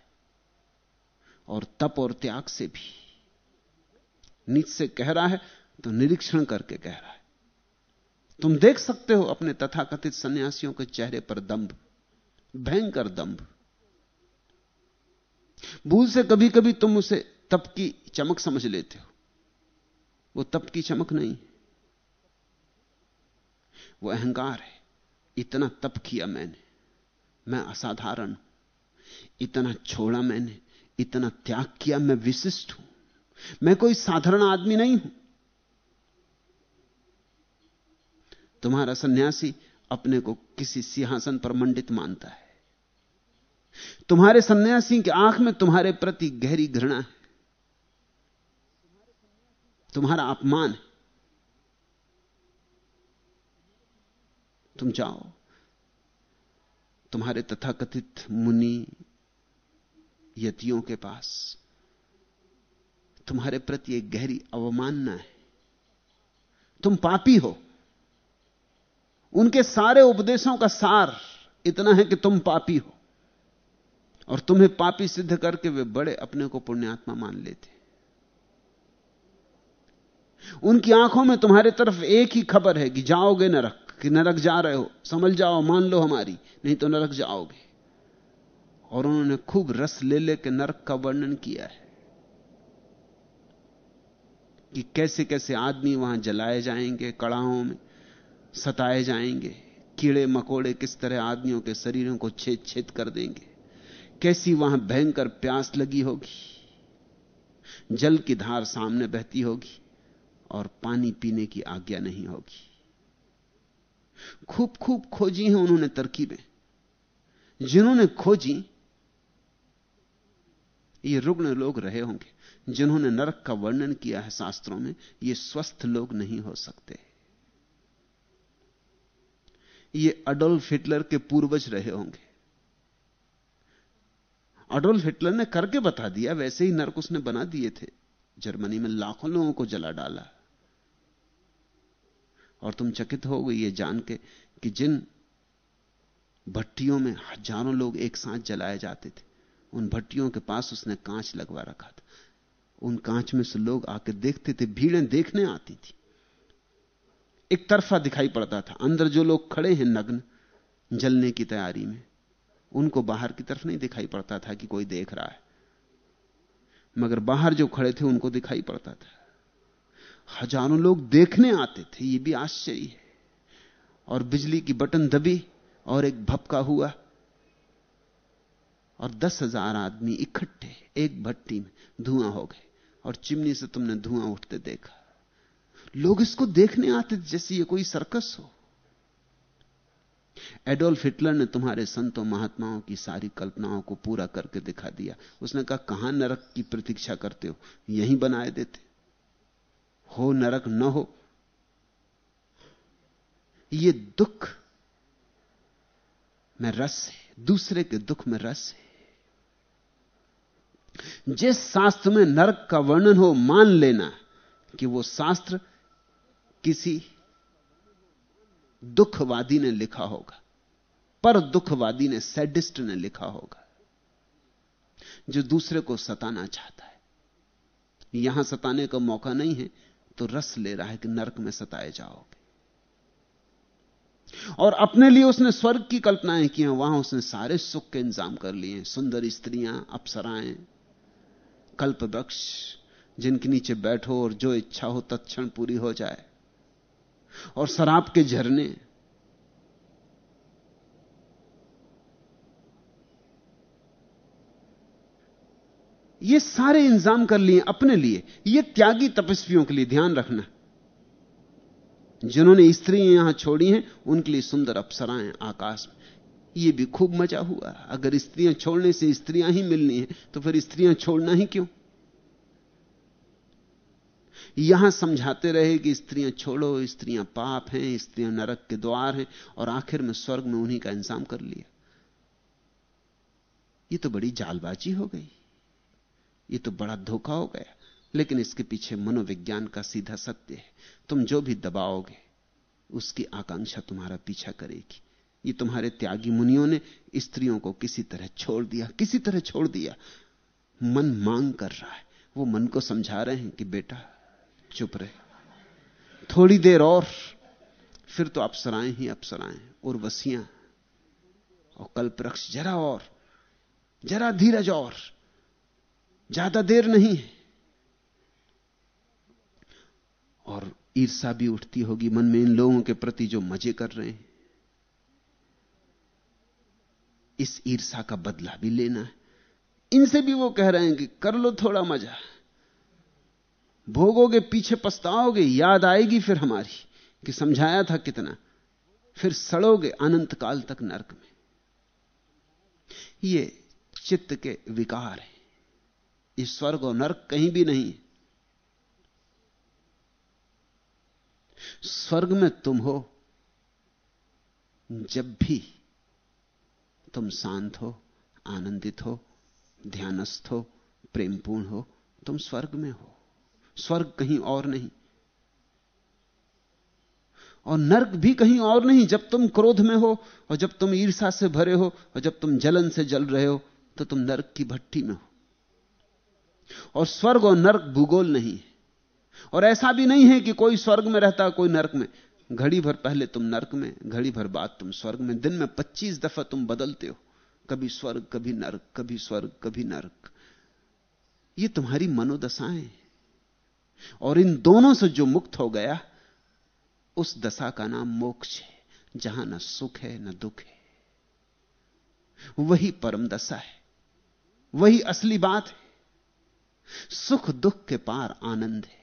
B: और तप और त्याग से भी। नीच से कह रहा है तो निरीक्षण करके कह रहा है। तुम देख सकते हो अपने तथाकथित सन्यासियों के चेहरे पर दंभ भयंकर दंभ भूल से कभी कभी तुम उसे तप की चमक समझ लेते हो। वो तप की चमक नहीं वो अहंकार है। इतना तप किया मैंने। मैं असाधारण इतना छोड़ा मैंने। इतना त्याग किया मैं विशिष्ट हूँ। मैं कोई साधारण आदमी नहीं हूँ। तुम्हारा सन्यासी अपने को किसी सिंहासन पर मंडित मानता है। तुम्हारे सन्यासी की आँख में तुम्हारे प्रति गहरी घृणा है। तुम्हारा अपमान है। तुम जाओ। तुम्हारे तथाकथित मुनि यतियों के पास तुम्हारे प्रति एक गहरी अवमानना है। तुम पापी हो। उनके सारे उपदेशों का सार इतना है कि तुम पापी हो। और तुम्हें पापी सिद्ध करके वे बड़े अपने को पुण्यात्मा मान लेते। उनकी आँखों में तुम्हारे तरफ़ एक ही खबर है कि जाओगे नरक कि नरक जा रहे हो, समझ जाओ, मान लो हमारी, नहीं तो नरक जाओगे। और उन्होंने खूब रस ले लेकर नरक का वर्णन किया है कि कैसे कैसे आदमी वहाँ जलाए जाएँगे कड़ाहों में, सताए जाएँगे, कीड़े मकोड़े किस तरह आदमियों के शरीरों को छेद छेद कर देंगे, कैसी वहाँ भयंकर प्यास लगी होगी, जल की धार सामने बहती होगी और पानी पीने की आज्ञा नहीं होगी। खूब खूब खोजी हैं उन्होंने तरकीबें। जिन्होंने खोजी, ये रुग्ण लोग रहे होंगे। जिन्होंने नरक का वर्णन किया है शास्त्रों में, ये स्वस्थ लोग नहीं हो सकते। ये अडोल्फ हिटलर के पूर्वज रहे होंगे। अडोल्फ हिटलर ने करके बता दिया, वैसे ही नरक उसने बना दिए थे। जर्मनी में लाखों लोगों को जला डाला। और तुम चकित हो गई ये जान के कि जिन भट्टियों में हज़ारों लोग एक साथ जलाए जाते थे, उन भट्टियों के पास उसने कांच लगवा रखा था। उन कांच में से लोग आके देखते थे, भीड़ें देखने आती थी। एक तरफा दिखाई पड़ता था, अंदर जो लोग खड़े हैं नग्न, जलने की तैयारी में, उनको बाहर की तरफ़ नहीं दिखाई पड़ता था कि कोई देख रहा है। मगर बाहर जो खड़े थे, उनको दिखाई पड़ता था। हज़ारों लोग देखने आते थे, ये भी आश्चर्य है। और बिजली की बटन दबी और एक भपका हुआ। और दस हज़ार आदमी इकट्ठे, एक भट्टी में धुआँ हो गए। और चिमनी से तुमने धुआँ उठते देखा। लोग इसको देखने आते जैसे ये कोई सर्कस हो। एडोल्फ हिटलर ने तुम्हारे संतों महात्माओं की सारी कल्पनाओं को पूरा करके दिखा दिया। उसने कहा, कहाँ नरक की प्रतीक्षा करते हो? यहीं बनाए देते। हो नरक न हो, ये दुख में रस है, दूसरे के दुख में रस है। जिस शास्त्र में नरक का वर्णन हो, मान लेना कि वो शास्त्र किसी दुखवादी ने लिखा होगा, पर दुखवादी ने, सैडिस्ट ने लिखा होगा, जो दूसरे को सताना चाहता है। यहाँ सताने का मौका नहीं है तो रस ले रहा है कि नरक में सताए जाओगे। और अपने लिए उसने स्वर्ग की कल्पनाएँ की हैं, वहाँ उसने सारे सुख के इंतज़ाम कर लिए हैं। सुंदर स्त्रियाँ, अप्सराएँ कल्प वृक्ष जिनके नीचे बैठो और जो इच्छा हो तत्ण पूरी हो जाए। और शराब के झरने ये सारे इंतज़ाम कर लिए अपने लिए। ये त्यागी तपस्वियों के लिए ध्यान रखना। जिन्होंने स्त्री यहाँ छोड़ी हैं, उनके लिए सुंदर अप्सराएँ आकाश में। ये भी खूब मज़ा हुआ। अगर स्त्रियाँ छोड़ने से स्त्रियाँ ही मिलनी है तो फिर स्त्रियाँ छोड़ना ही क्यों? यहाँ समझाते रहे कि स्त्रियाँ छोड़ो, स्त्रियाँ पाप हैं, स्त्रियाँ नरक के द्वार हैं, और आखिर में स्वर्ग में उन्हीं का इंतज़ाम कर लिया। ये तो बड़ी जालबाजी हो गई। ये तो बड़ा धोखा हो गया। लेकिन इसके पीछे मनोविज्ञान का सीधा सत्य है। तुम जो भी दबाओगे, उसकी आकांक्षा तुम्हारा पीछा करेगी। ये तुम्हारे त्यागी मुनियों ने स्त्रियों को किसी तरह छोड़ दिया, किसी तरह छोड़ दिया। मन मांग कर रहा है। वो मन को समझा रहे हैं कि बेटा, चुप रहे। थोड़ी देर और। फिर तो अप्सराएँ ही अप्सराएँ, उर्वशियाँ। और कल्पवृक्ष जरा और, जरा धीरज और। ज़्यादा देर नहीं है। और ईर्षा भी उठती होगी मन में इन लोगों के प्रति जो मज़े कर रहे हैं। इस ईर्षा का बदला भी लेना है। इनसे भी वो कह रहे हैं कि कर लो थोड़ा मज़ा। भोगोगे, पीछे पछताओगे, याद आएगी फिर हमारी कि समझाया था कितना। फिर सड़ोगे अनंत काल तक नरक में। ये चित्त के विकार है। स्वर्ग और नर्क कहीं भी नहीं। स्वर्ग में तुम हो, जब भी तुम शांत हो, आनंदित हो, ध्यानस्थ हो, प्रेमपूर्ण हो, तुम स्वर्ग में हो। स्वर्ग कहीं और नहीं। और नर्क भी कहीं और नहीं, जब तुम क्रोध में हो, और जब तुम ईर्षा से भरे हो, और जब तुम जलन से जल रहे हो तो तुम नर्क की भट्टी में हो। और स्वर्ग और नर्क भूगोल नहीं है। और ऐसा भी नहीं है कि कोई स्वर्ग में रहता कोई नर्क में। घड़ी भर पहले तुम नर्क में, घड़ी भर बाद तुम स्वर्ग में। दिन में 25 दफ़ा तुम बदलते हो। कभी स्वर्ग, कभी नर्क, कभी स्वर्ग, कभी नर्क। ये तुम्हारी मनोदशाएँ और इन दोनों से जो मुक्त हो गया, उस दशा का नाम मोक्ष है, जहाँ ना सुख है, ना दुख है। वही परम दशा है। वही असली बात है। सुख दुख के पार आनंद है।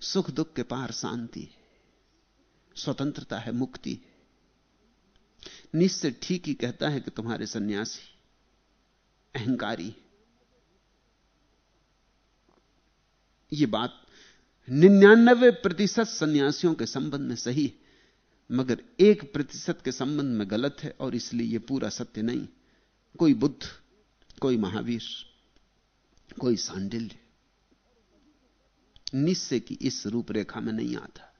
B: सुख दुख के पार शांति है। स्वतंत्रता है, मुक्ति है। निश्चय ठीक ही कहता है कि तुम्हारे सन्यासी अहंकारी यह बात निन्यानवे प्रतिशत सन्यासियों के संबंध में सही है, मगर एक प्रतिशत के संबंध में गलत है, और इसलिए यह पूरा सत्य नहीं। कोई बुद्ध, कोई महावीर कोई सांडिल्य। निश्चय की इस रूपरेखा में नहीं आता।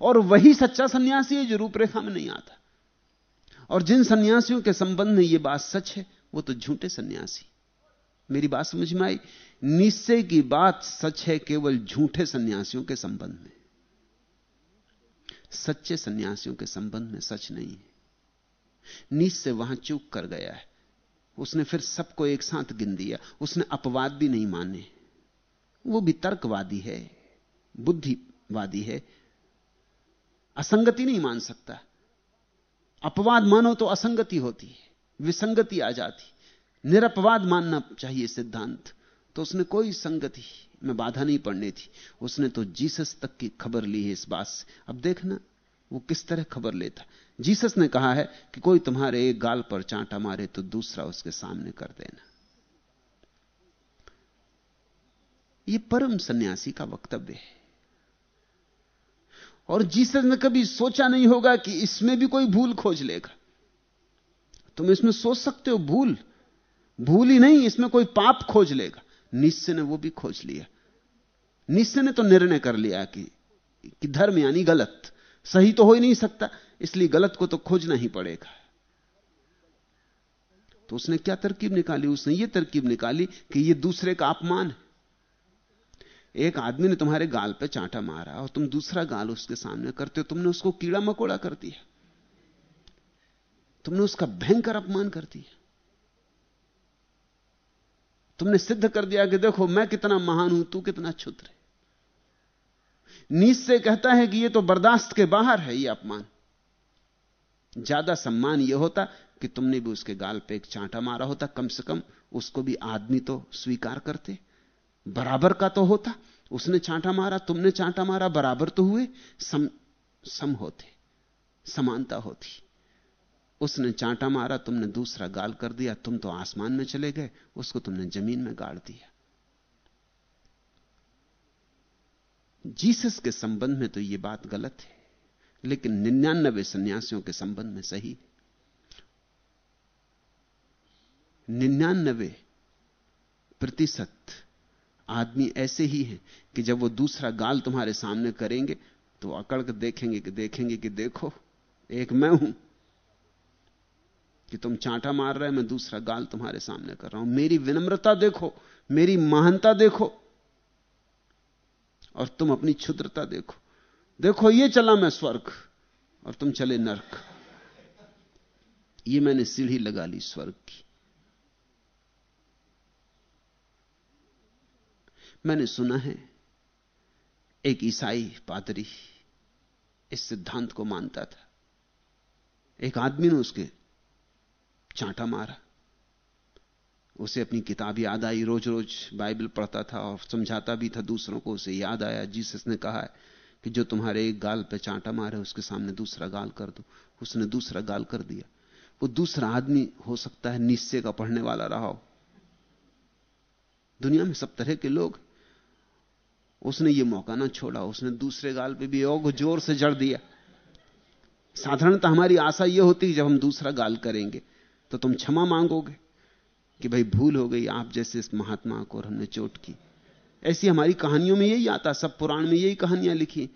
B: और वही सच्चा सन्यासी है जो रूपरेखा में नहीं आता। और जिन सन्यासियों के संबंध में यह बात सच है, वो तो झूठे सन्यासी। मेरी बात समझ में आई? निश्चय की बात सच है केवल झूठे सन्यासियों के संबंध में। सच्चे सन्यासियों के संबंध में सच नहीं है। निश्चय वहाँ चूक कर गया है। उसने फिर सबको एक साथ गिन दिया। उसने अपवाद भी नहीं माने। वो भी तर्कवादी है, बुद्धिवादी है। असंगति नहीं मान सकता। अपवाद मानो तो असंगति होती है, विसंगति आ जाती। निरपवाद मानना चाहिए सिद्धांत। तो उसने कोई संगति में बाधा नहीं पड़नी थी। उसने तो जीसस तक की खबर ली है इस बात से। अब देखना वो किस तरह खबर लेता जीसस ने कहा है कि कोई तुम्हारे एक गाल पर चांटा मारे तो दूसरा उसके सामने कर देना। यह परम सन्यासी का वक्तव्य है। और जीसस ने कभी सोचा नहीं होगा कि इसमें भी कोई भूल खोज लेगा। तुम इसमें सोच सकते हो भूल? भूल ही नहीं इसमें कोई पाप खोज लेगा। निश्चय ने वो भी खोज लिया। निश्चय ने तो निर्णय कर लिया कि, कि धर्म यानी गलत। सही तो हो ही नहीं सकता, इसलिए गलत को तो खोजना ही पड़ेगा। तो उसने क्या तरकीब निकाली? उसने ये तरकीब निकाली कि ये दूसरे का अपमान है। एक आदमी ने तुम्हारे गाल पे चांटा मारा और तुम दूसरा गाल उसके सामने करते हो, तुमने उसको कीड़ा मकोड़ा कर दिया। तुमने उसका भयंकर अपमान कर दिया। तुमने सिद्ध कर दिया कि देखो, मैं कितना महान हूँ, तू कितना क्षुद्र नीच से कहता है कि यह तो बर्दाश्त के बाहर है यह अपमान। ज़्यादा सम्मान यह होता कि तुमने भी उसके गाल पे एक चांटा मारा होता, कम से कम उसको भी आदमी तो स्वीकार करते। बराबर का तो होता, उसने चांटा मारा, तुमने चांटा मारा, बराबर तो हुए, सम सम होते, समानता होती। उसने चांटा मारा, तुमने दूसरा गाल कर दिया, तुम तो आसमान में चले गए, उसको तुमने ज़मीन में गाड़ दिया। जीसस के संबंध में तो यह बात गलत है, लेकिन निन्यानबे सन्यासियों के संबंध में सही निन्यानबे प्रतिशत आदमी ऐसे ही हैं कि जब वो दूसरा गाल तुम्हारे सामने करेंगे तो अकड़ देखेंगे कि देखेंगे कि देखो, एक मैं हूँ कि तुम चांटा मार रहे मैं दूसरा गाल तुम्हारे सामने कर रहा हूँ। मेरी विनम्रता देखो, मेरी महानता देखो। और तुम अपनी क्षुद्रता देखो। देखो, ये चला मैं स्वर्ग, और तुम चले नरक। ये मैंने सीढ़ी लगा ली स्वर्ग की। मैंने सुना है, एक ईसाई पादरी इस सिद्धांत को मानता था। एक आदमी ने उसके चांटा मारा। उसे अपनी किताब याद आई रोज रोज बाइबल पढ़ता था और समझाता भी था, दूसरों को उसे याद आया। जीसस ने कहा है कि जो तुम्हारे एक गाल पे चांटा मारे, उसके सामने दूसरा गाल कर दो। उसने दूसरा गाल कर दिया। वो दूसरा आदमी हो सकता है निश्चय का पढ़ने वाला रहा हो। दुनिया में सब तरह के लोग। उसने ये मौका ना छोड़ा, उसने दूसरे गाल पे भी योग ज़ोर से जड़ दिया। साधारणतः हमारी आशा यह होती है, जब हम दूसरा गाल करेंगे तो तुम क्षमा मांगोगे। कि भाई भूल हो गई, आप जैसे इस महात्मा को और हमने चोट की। ऐसी हमारी कहानियों में यही आता, सब पुराण में यही कहानियाँ लिखी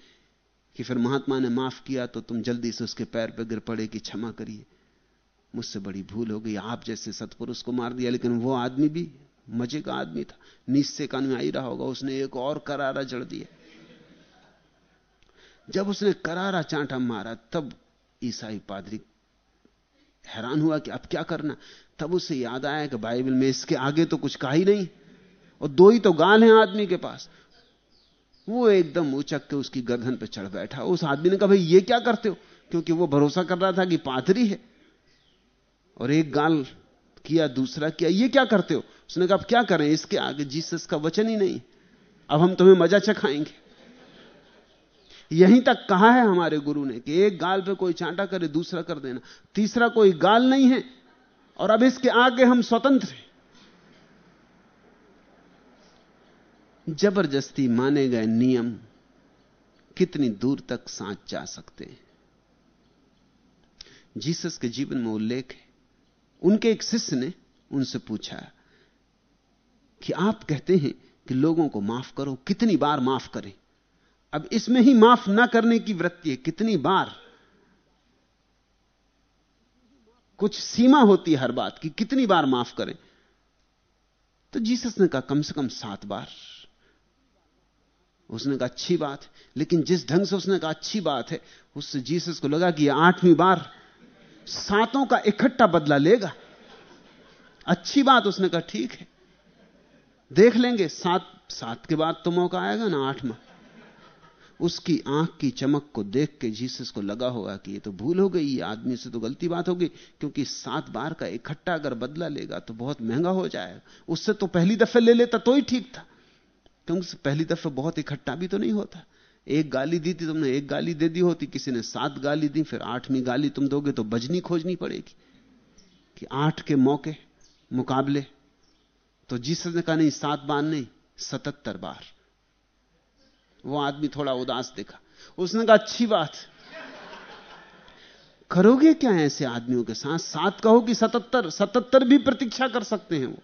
B: कि फिर महात्मा ने माफ़ किया तो तुम जल्दी से उसके पैर पर गिर पड़े कि क्षमा करिए। मुझसे बड़ी भूल हो गई, आप जैसे सतपुरुष को मार दिया, लेकिन वो आदमी भी मज़े का आदमी था। निश्चय का अनुयायी रहा होगा, उसने एक और करारा जड़ दिया। जब उसने करारा चांटा मारा, तब ईसाई पादरी हैरान हुआ कि अब क्या करना? तब उसे याद आया कि बाइबल में इसके आगे तो कुछ कहा ही नहीं। और दो ही तो गाल हैं आदमी के पास। वो एकदम उचक के उसकी गर्दन पर चढ़ बैठा। उस आदमी ने कहा, भाई, ये क्या करते हो? क्योंकि वो भरोसा कर रहा था कि पाथरी है। और एक गाल किया, दूसरा किया, ये क्या करते हो? उसने कहा, अब क्या करें? इसके आगे जीसस का वचन ही नहीं। अब हम तुम्हें मज़ा चखाएँगे। यहीं तक कहा है हमारे गुरु ने कि एक गाल पे कोई चांटा करे, दूसरा कर देना। तीसरा कोई गाल नहीं है। और अब इसके आगे हम स्वतंत्र हैं। ज़बरदस्ती माने गए नियम कितनी दूर तक सांच जा सकते हैं। जीसस के जीवन में उल्लेख है। उनके एक शिष्य ने उनसे पूछा कि आप कहते हैं कि लोगों को माफ़ करो, कितनी बार माफ़ करें? अब इसमें ही माफ़ ना करने की वृत्ति है। कितनी बार? कुछ सीमा होती है हर बात की, कितनी बार माफ़ करें? तो जीसस ने कहा, कम से कम सात बार। उसने कहा, अच्छी बात लेकिन जिस ढंग से उसने कहा, अच्छी बात है, उससे जीसस को लगा कि आठवीं बार सातों का इकट्ठा बदला लेगा। अच्छी बात, उसने कहा, ठीक है। देख लेंगे, सात सात के बाद तो मौका आएगा ना, आठवां। उसकी आँख की चमक को देख के जीसस को लगा होगा कि ये तो भूल हो गई आदमी से तो गलती बात होगी, क्योंकि सात बार का इकट्ठा अगर बदला लेगा तो बहुत महँगा हो जाएगा। उससे तो पहली दफे ले लेता तो ही ठीक था, क्योंकि पहली दफे बहुत इकट्ठा भी तो नहीं होता। एक गाली दी थी तुमने, एक गाली दे दी होती, किसी ने सात गाली दी, फिर आठवीं गाली तुम दोगे तो बजनी खोजनी पड़ेगी कि आठ के मौके, मुकाबले। तो जीसस ने कहा, नहीं, सात बार नहीं, सतहत्तर बार। वो आदमी थोड़ा उदास दिखा। उसने कहा, अच्छी बात। करोगे क्या ऐसे आदमियों के साथ? सात कहो कि सतहत्तर। सतहत्तर भी प्रतीक्षा कर सकते हैं वो।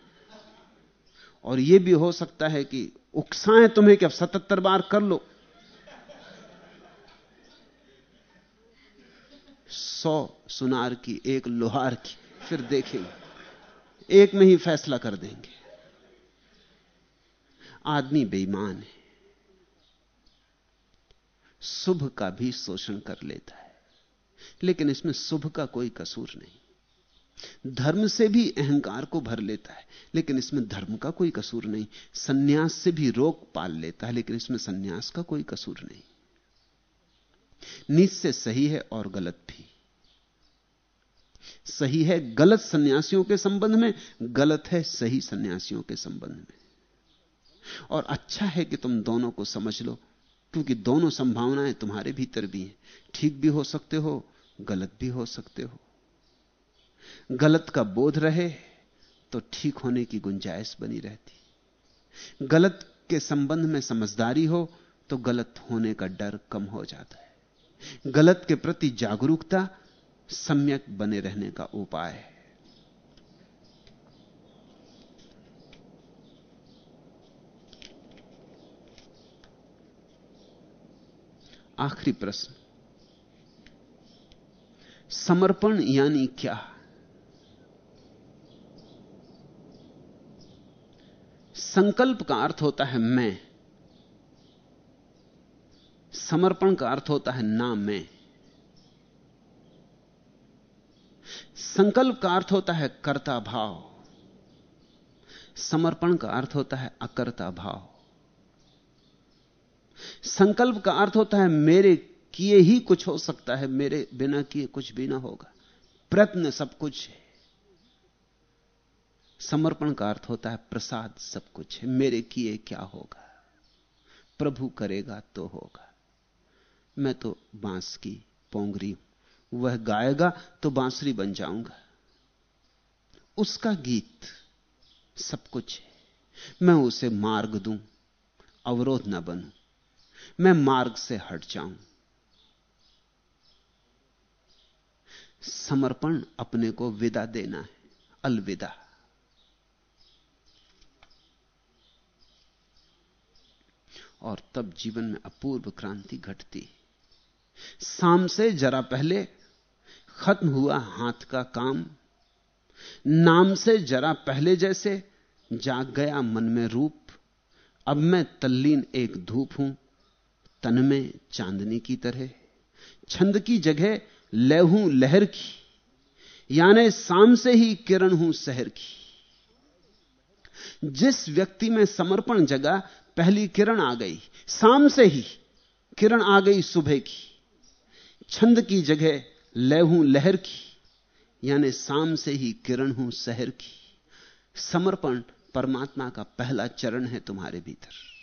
B: और यह भी हो सकता है कि उकसाएँ तुम्हें कि अब सतहत्तर बार कर लो। सौ सुनार की, एक लोहार की, फिर देखेंगे। एक में ही फैसला कर देंगे। आदमी बेईमान है। शुभ का भी शोषण कर लेता है। लेकिन इसमें शुभ का कोई कसूर नहीं। धर्म से भी अहंकार को भर लेता है, लेकिन इसमें धर्म का कोई कसूर नहीं। सन्यास से भी रोक पाल लेता है, लेकिन इसमें सन्यास का कोई कसूर नहीं। नीच सही है और गलत भी। सही है गलत सन्यासियों के संबंध में, गलत है सही सन्यासियों के संबंध में। और अच्छा है कि तुम दोनों को समझ लो क्योंकि दोनों संभावनाएँ तुम्हारे भीतर भी हैं। ठीक भी हो सकते हो, गलत भी हो सकते हो। गलत का बोध रहे तो ठीक होने की गुंजाइश बनी रहती। गलत के संबंध में समझदारी हो तो गलत होने का डर कम हो जाता है। गलत के प्रति जागरूकता, सम्यक बने रहने का उपाय है। आखिरी प्रश्न। समर्पण यानी क्या? संकल्प का अर्थ होता है मैं। समर्पण का अर्थ होता है ना मैं। संकल्प का अर्थ होता है कर्ता भाव। समर्पण का अर्थ होता है अकर्ता भाव। संकल्प का अर्थ होता है, मेरे किए ही कुछ हो सकता है, मेरे बिना किए कुछ भी ना होगा। प्रयत्न सब कुछ है। समर्पण का अर्थ होता है, प्रसाद सब कुछ है, मेरे किए क्या होगा? प्रभु करेगा तो होगा। मैं तो बाँस की पोंगरी हूँ, वह गाएगा तो बांसुरी बन जाऊँगा। उसका गीत सब कुछ है। मैं उसे मार्ग दूँ, अवरोध ना बनूं। मैं मार्ग से हट जाऊँ। समर्पण अपने को विदा देना है, अलविदा। और तब जीवन में अपूर्व क्रांति घटती। शाम से जरा पहले खत्म हुआ हाथ का काम। नाम से जरा पहले जैसे जाग गया मन में रूप। अब मैं तल्लीन एक धूप हूँ। तन में चांदनी की तरह, छंद की जगह लहू लहर की, यानी शाम से ही किरण हूँ शहर की। जिस व्यक्ति में समर्पण जगा, पहली किरण आ गई, शाम से ही किरण आ गई सुबह की। छंद की जगह लहू लहर की, यानी शाम से ही किरण हूँ शहर की। समर्पण परमात्मा का पहला चरण है तुम्हारे भीतर।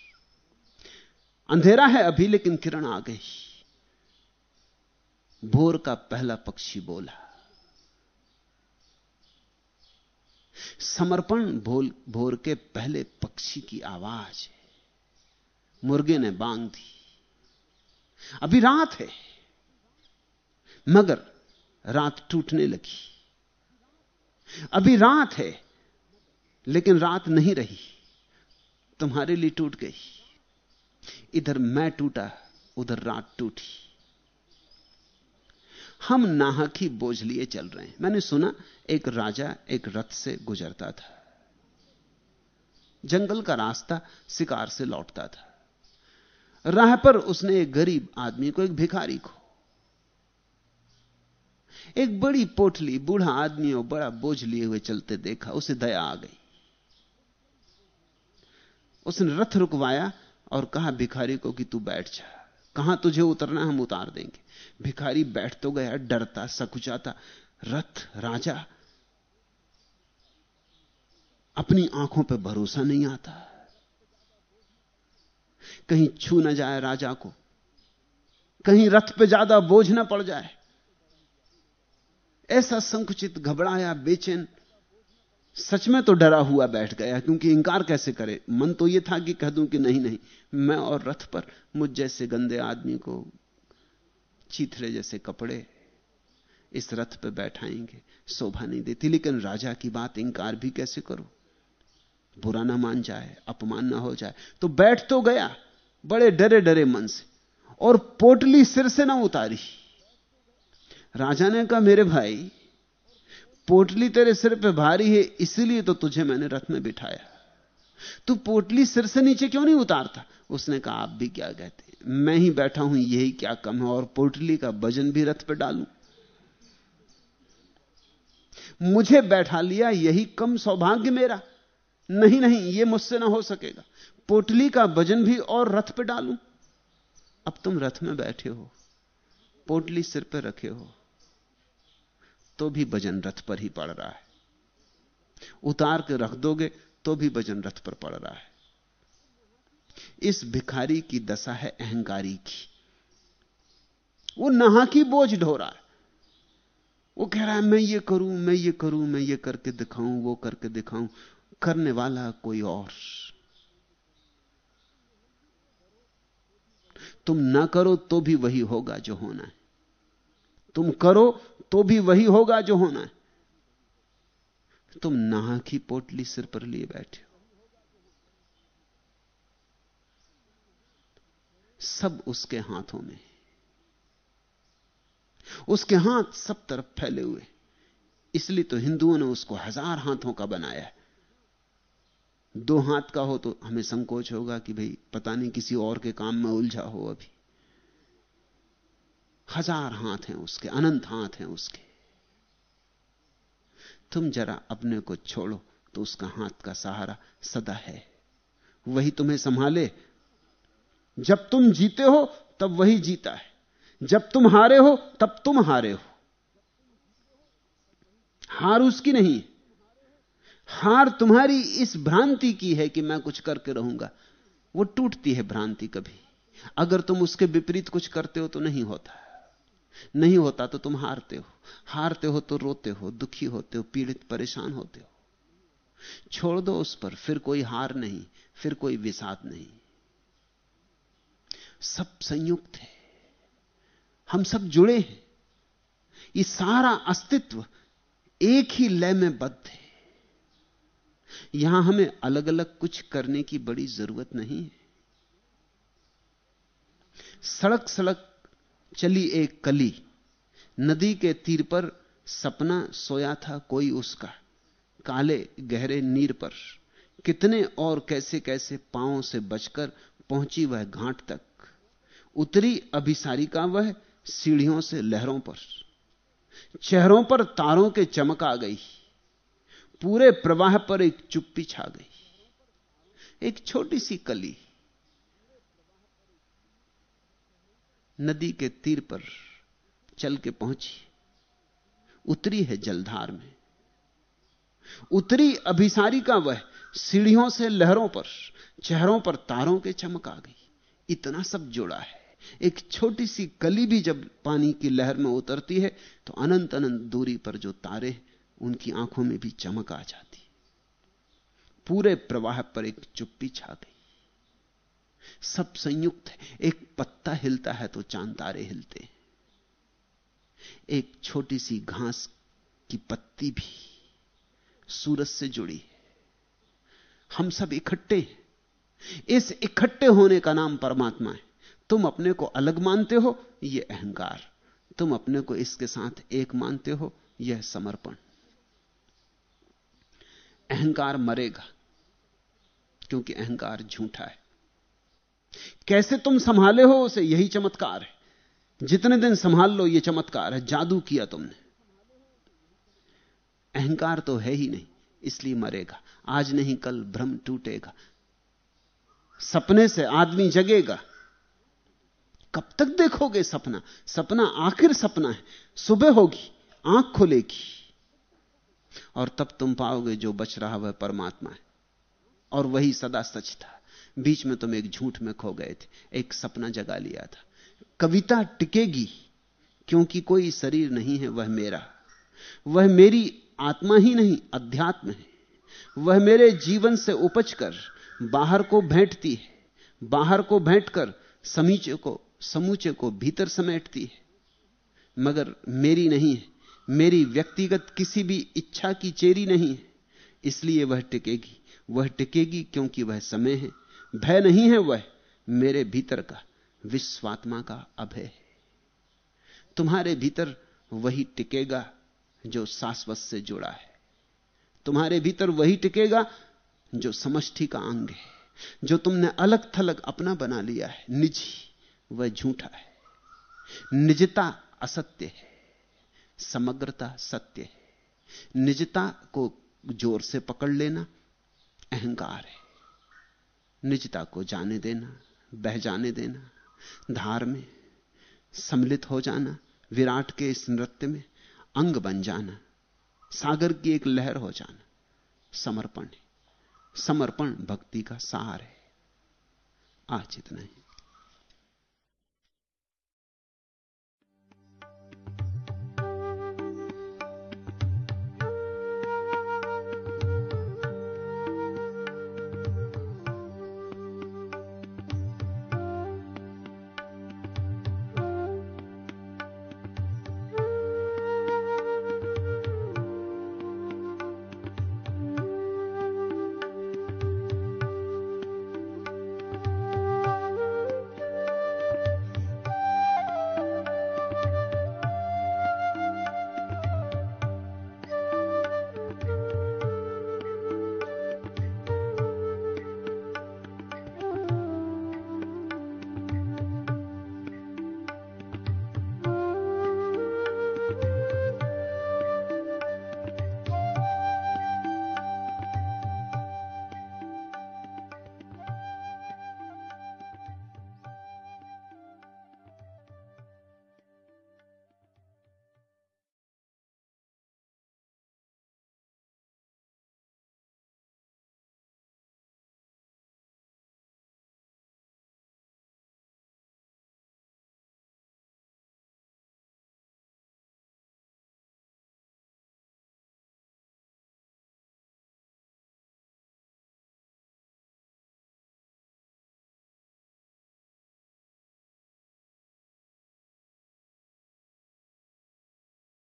B: अंधेरा है अभी, लेकिन किरण आ गई। भोर का पहला पक्षी बोला। समर्पण भोल भोर के पहले पक्षी की आवाज़ है। मुर्गे ने बांग दी अभी रात है, मगर रात टूटने लगी। अभी रात है, लेकिन रात नहीं रही। तुम्हारे लिए टूट गई। इधर मैं टूटा, उधर रात टूटी। हम नाहक ही बोझ लिए चल रहे हैं। मैंने सुना, एक राजा एक रथ से गुजरता था। जंगल का रास्ता शिकार से लौटता था। राह पर उसने एक गरीब आदमी को, एक भिखारी को, एक बड़ी पोटली बूढ़ा आदमी और बड़ा बोझ लिए हुए चलते देखा। उसे दया आ गई। उसने रथ रुकवाया और कहा, भिखारी को कि तू बैठ जा। कहाँ तुझे उतरना, हम उतार देंगे। भिखारी बैठ तो गया, डरता, सकुचाता, रथ, राजा। अपनी आँखों पर भरोसा नहीं आता। कहीं छू ना जाए राजा को। कहीं रथ पे ज़्यादा बोझ ना पड़ जाए। ऐसा संकुचित, घबराया, बेचैन सच में तो डरा हुआ बैठ गया क्योंकि इंकार कैसे करे? मन तो यह था कि कह दूँ कि नहीं नहीं, मैं और रथ पर मुझ जैसे गंदे आदमी को चीथड़े जैसे कपड़े इस रथ पर बैठाएँगे, शोभा नहीं देती। लेकिन राजा की बात इंकार भी कैसे करो? बुरा ना मान जाए, अपमान ना हो जाए तो बैठ तो गया, बड़े डरे डरे मन से, और पोटली सिर से ना उतारी। राजा ने कहा, मेरे भाई पोटली तेरे सिर पे भारी है, इसलिए तो तुझे मैंने रथ में बिठाया। तू पोटली सिर से नीचे क्यों नहीं उतारता? उसने कहा, आप भी क्या कहते मैं ही बैठा हूँ, यही क्या कम है, और पोटली का वज़न भी रथ पे डालू। मुझे बैठा लिया, यही कम सौभाग्य मेरा। नहीं नहीं यह मुझसे ना हो सकेगा। पोटली का वज़न भी और रथ पे डालूं। अब तुम रथ में बैठे हो, पोटली सिर पर रखे हो। तो भी वज़न रथ पर ही पड़ रहा है। उतार के रख दोगे तो भी वज़न रथ पर पड़ रहा है। इस भिखारी की दशा है अहंकारी की। वो नहा की बोझ ढो रहा है। वो कह रहा है, मैं ये करूँ, मैं ये करूँ, मैं ये करके दिखाऊँ, वो करके दिखाऊँ, करने वाला कोई और। तुम ना करो तो भी वही होगा जो होना है। तुम करो तो भी वही होगा जो होना है। तुम नहा की पोटली सिर पर लिए बैठे हो। सब उसके हाथों में उसके हाथ सब तरफ़ फैले हुए। इसलिए तो हिंदुओं ने उसको हज़ार हाथों का बनाया है। दो हाथ का हो तो हमें संकोच होगा कि भाई पता नहीं किसी और के काम में उलझा हो अभी। हज़ार हाथ हैं उसके, अनंत हाथ हैं उसके। तुम जरा अपने को छोड़ो तो उसका हाथ का सहारा सदा है। वही तुम्हें संभाले। जब तुम जीते हो, तब वही जीता है। जब तुम हारे हो, तब तुम हारे हो। हार उसकी नहीं। हार तुम्हारी इस भ्रांति की है कि मैं कुछ करके रहूँगा। वो टूटती है भ्रांति कभी। अगर तुम उसके विपरीत कुछ करते हो तो नहीं होता। नहीं होता तो तुम हारते हो। हारते हो तो रोते हो, दुखी होते हो, पीड़ित, परेशान होते हो। छोड़ दो उस पर, फिर कोई हार नहीं, फिर कोई विषाद नहीं। सब संयुक्त है। हम सब जुड़े हैं। ये सारा अस्तित्व एक ही लय में बद्ध है। यहाँ हमें अलग अलग कुछ करने की बड़ी ज़रूरत नहीं है। सड़क सड़क चली एक कली। नदी के तीर पर सपना सोया था कोई उसका। काले गहरे नीर पर। कितने और कैसे कैसे पांवों से बचकर पहुँची वह घाट तक। उतरी अभिसारिका वह सीढ़ियों से लहरों पर। चेहरों पर तारों के चमक आ गई। पूरे प्रवाह पर एक चुप्पी छा गई। एक छोटी सी कली। नदी के तीर पर चल के पहुँची। उतरी है जलधार में। उतरी अभिसारी का वह सीढ़ियों से लहरों पर, चेहरों पर तारों के चमक आ गई। इतना सब जुड़ा है। एक छोटी सी कली भी जब पानी की लहर में उतरती है तो अनंत अनंत दूरी पर जो तारे उनकी आँखों में भी चमक आ जाती। पूरे प्रवाह पर एक चुप्पी छा गई। सब संयुक्त है। एक पत्ता हिलता है तो चाँद तारे हिलते एक छोटी सी घास की पत्ती भी सूरज से जुड़ी है। हम सब इकट्ठे हैं। इस इकट्ठे होने का नाम परमात्मा है। तुम अपने को अलग मानते हो यह अहंकार। तुम अपने को इसके साथ एक मानते हो, यह समर्पण। अहंकार मरेगा, क्योंकि अहंकार झूठा है। कैसे तुम संभाले हो उसे? यही चमत्कार है। जितने दिन संभाल लो यह चमत्कार है। जादू किया तुमने। अहंकार तो है ही नहीं, इसलिए मरेगा। आज नहीं, कल भ्रम टूटेगा। सपने से आदमी जगेगा। कब तक देखोगे सपना? सपना आखिर सपना है। सुबह होगी, आँख खुलेगी। और तब तुम पाओगे जो बच रहा वह परमात्मा है। और वही सदा सच था। बीच में तुम एक झूठ में खो गए थे, एक सपना जगा लिया था। कविता टिकेगी, क्योंकि कोई शरीर नहीं है, वह मेरा। वह मेरी आत्मा ही नहीं, अध्यात्म है। वह मेरे जीवन से उपज कर बाहर को भेंटती है। बाहर को भेंट कर समीचे को, समूचे को भीतर समेटती है। मगर मेरी नहीं है, मेरी व्यक्तिगत किसी भी इच्छा की चेरी नहीं है। इसलिए वह टिकेगी। वह टिकेगी क्योंकि वह समय है भय नहीं है वह, मेरे भीतर का विश्वात्मा का अभय है। तुम्हारे भीतर वही टिकेगा जो शाश्वत से जुड़ा है। तुम्हारे भीतर वही टिकेगा जो समष्टि का अंग है। जो तुमने अलग थलग अपना बना लिया है। निजी, वह झूठा है। निजता असत्य है। समग्रता सत्य है। निजता को ज़ोर से पकड़ लेना अहंकार है। निजता को जाने देना, बह जाने देना, धार में सम्मिलित हो जाना, विराट के इस नृत्य में अंग बन जाना, सागर की एक लहर हो जाना, समर्पण समर्पण भक्ति का सार है। आज इतना ही।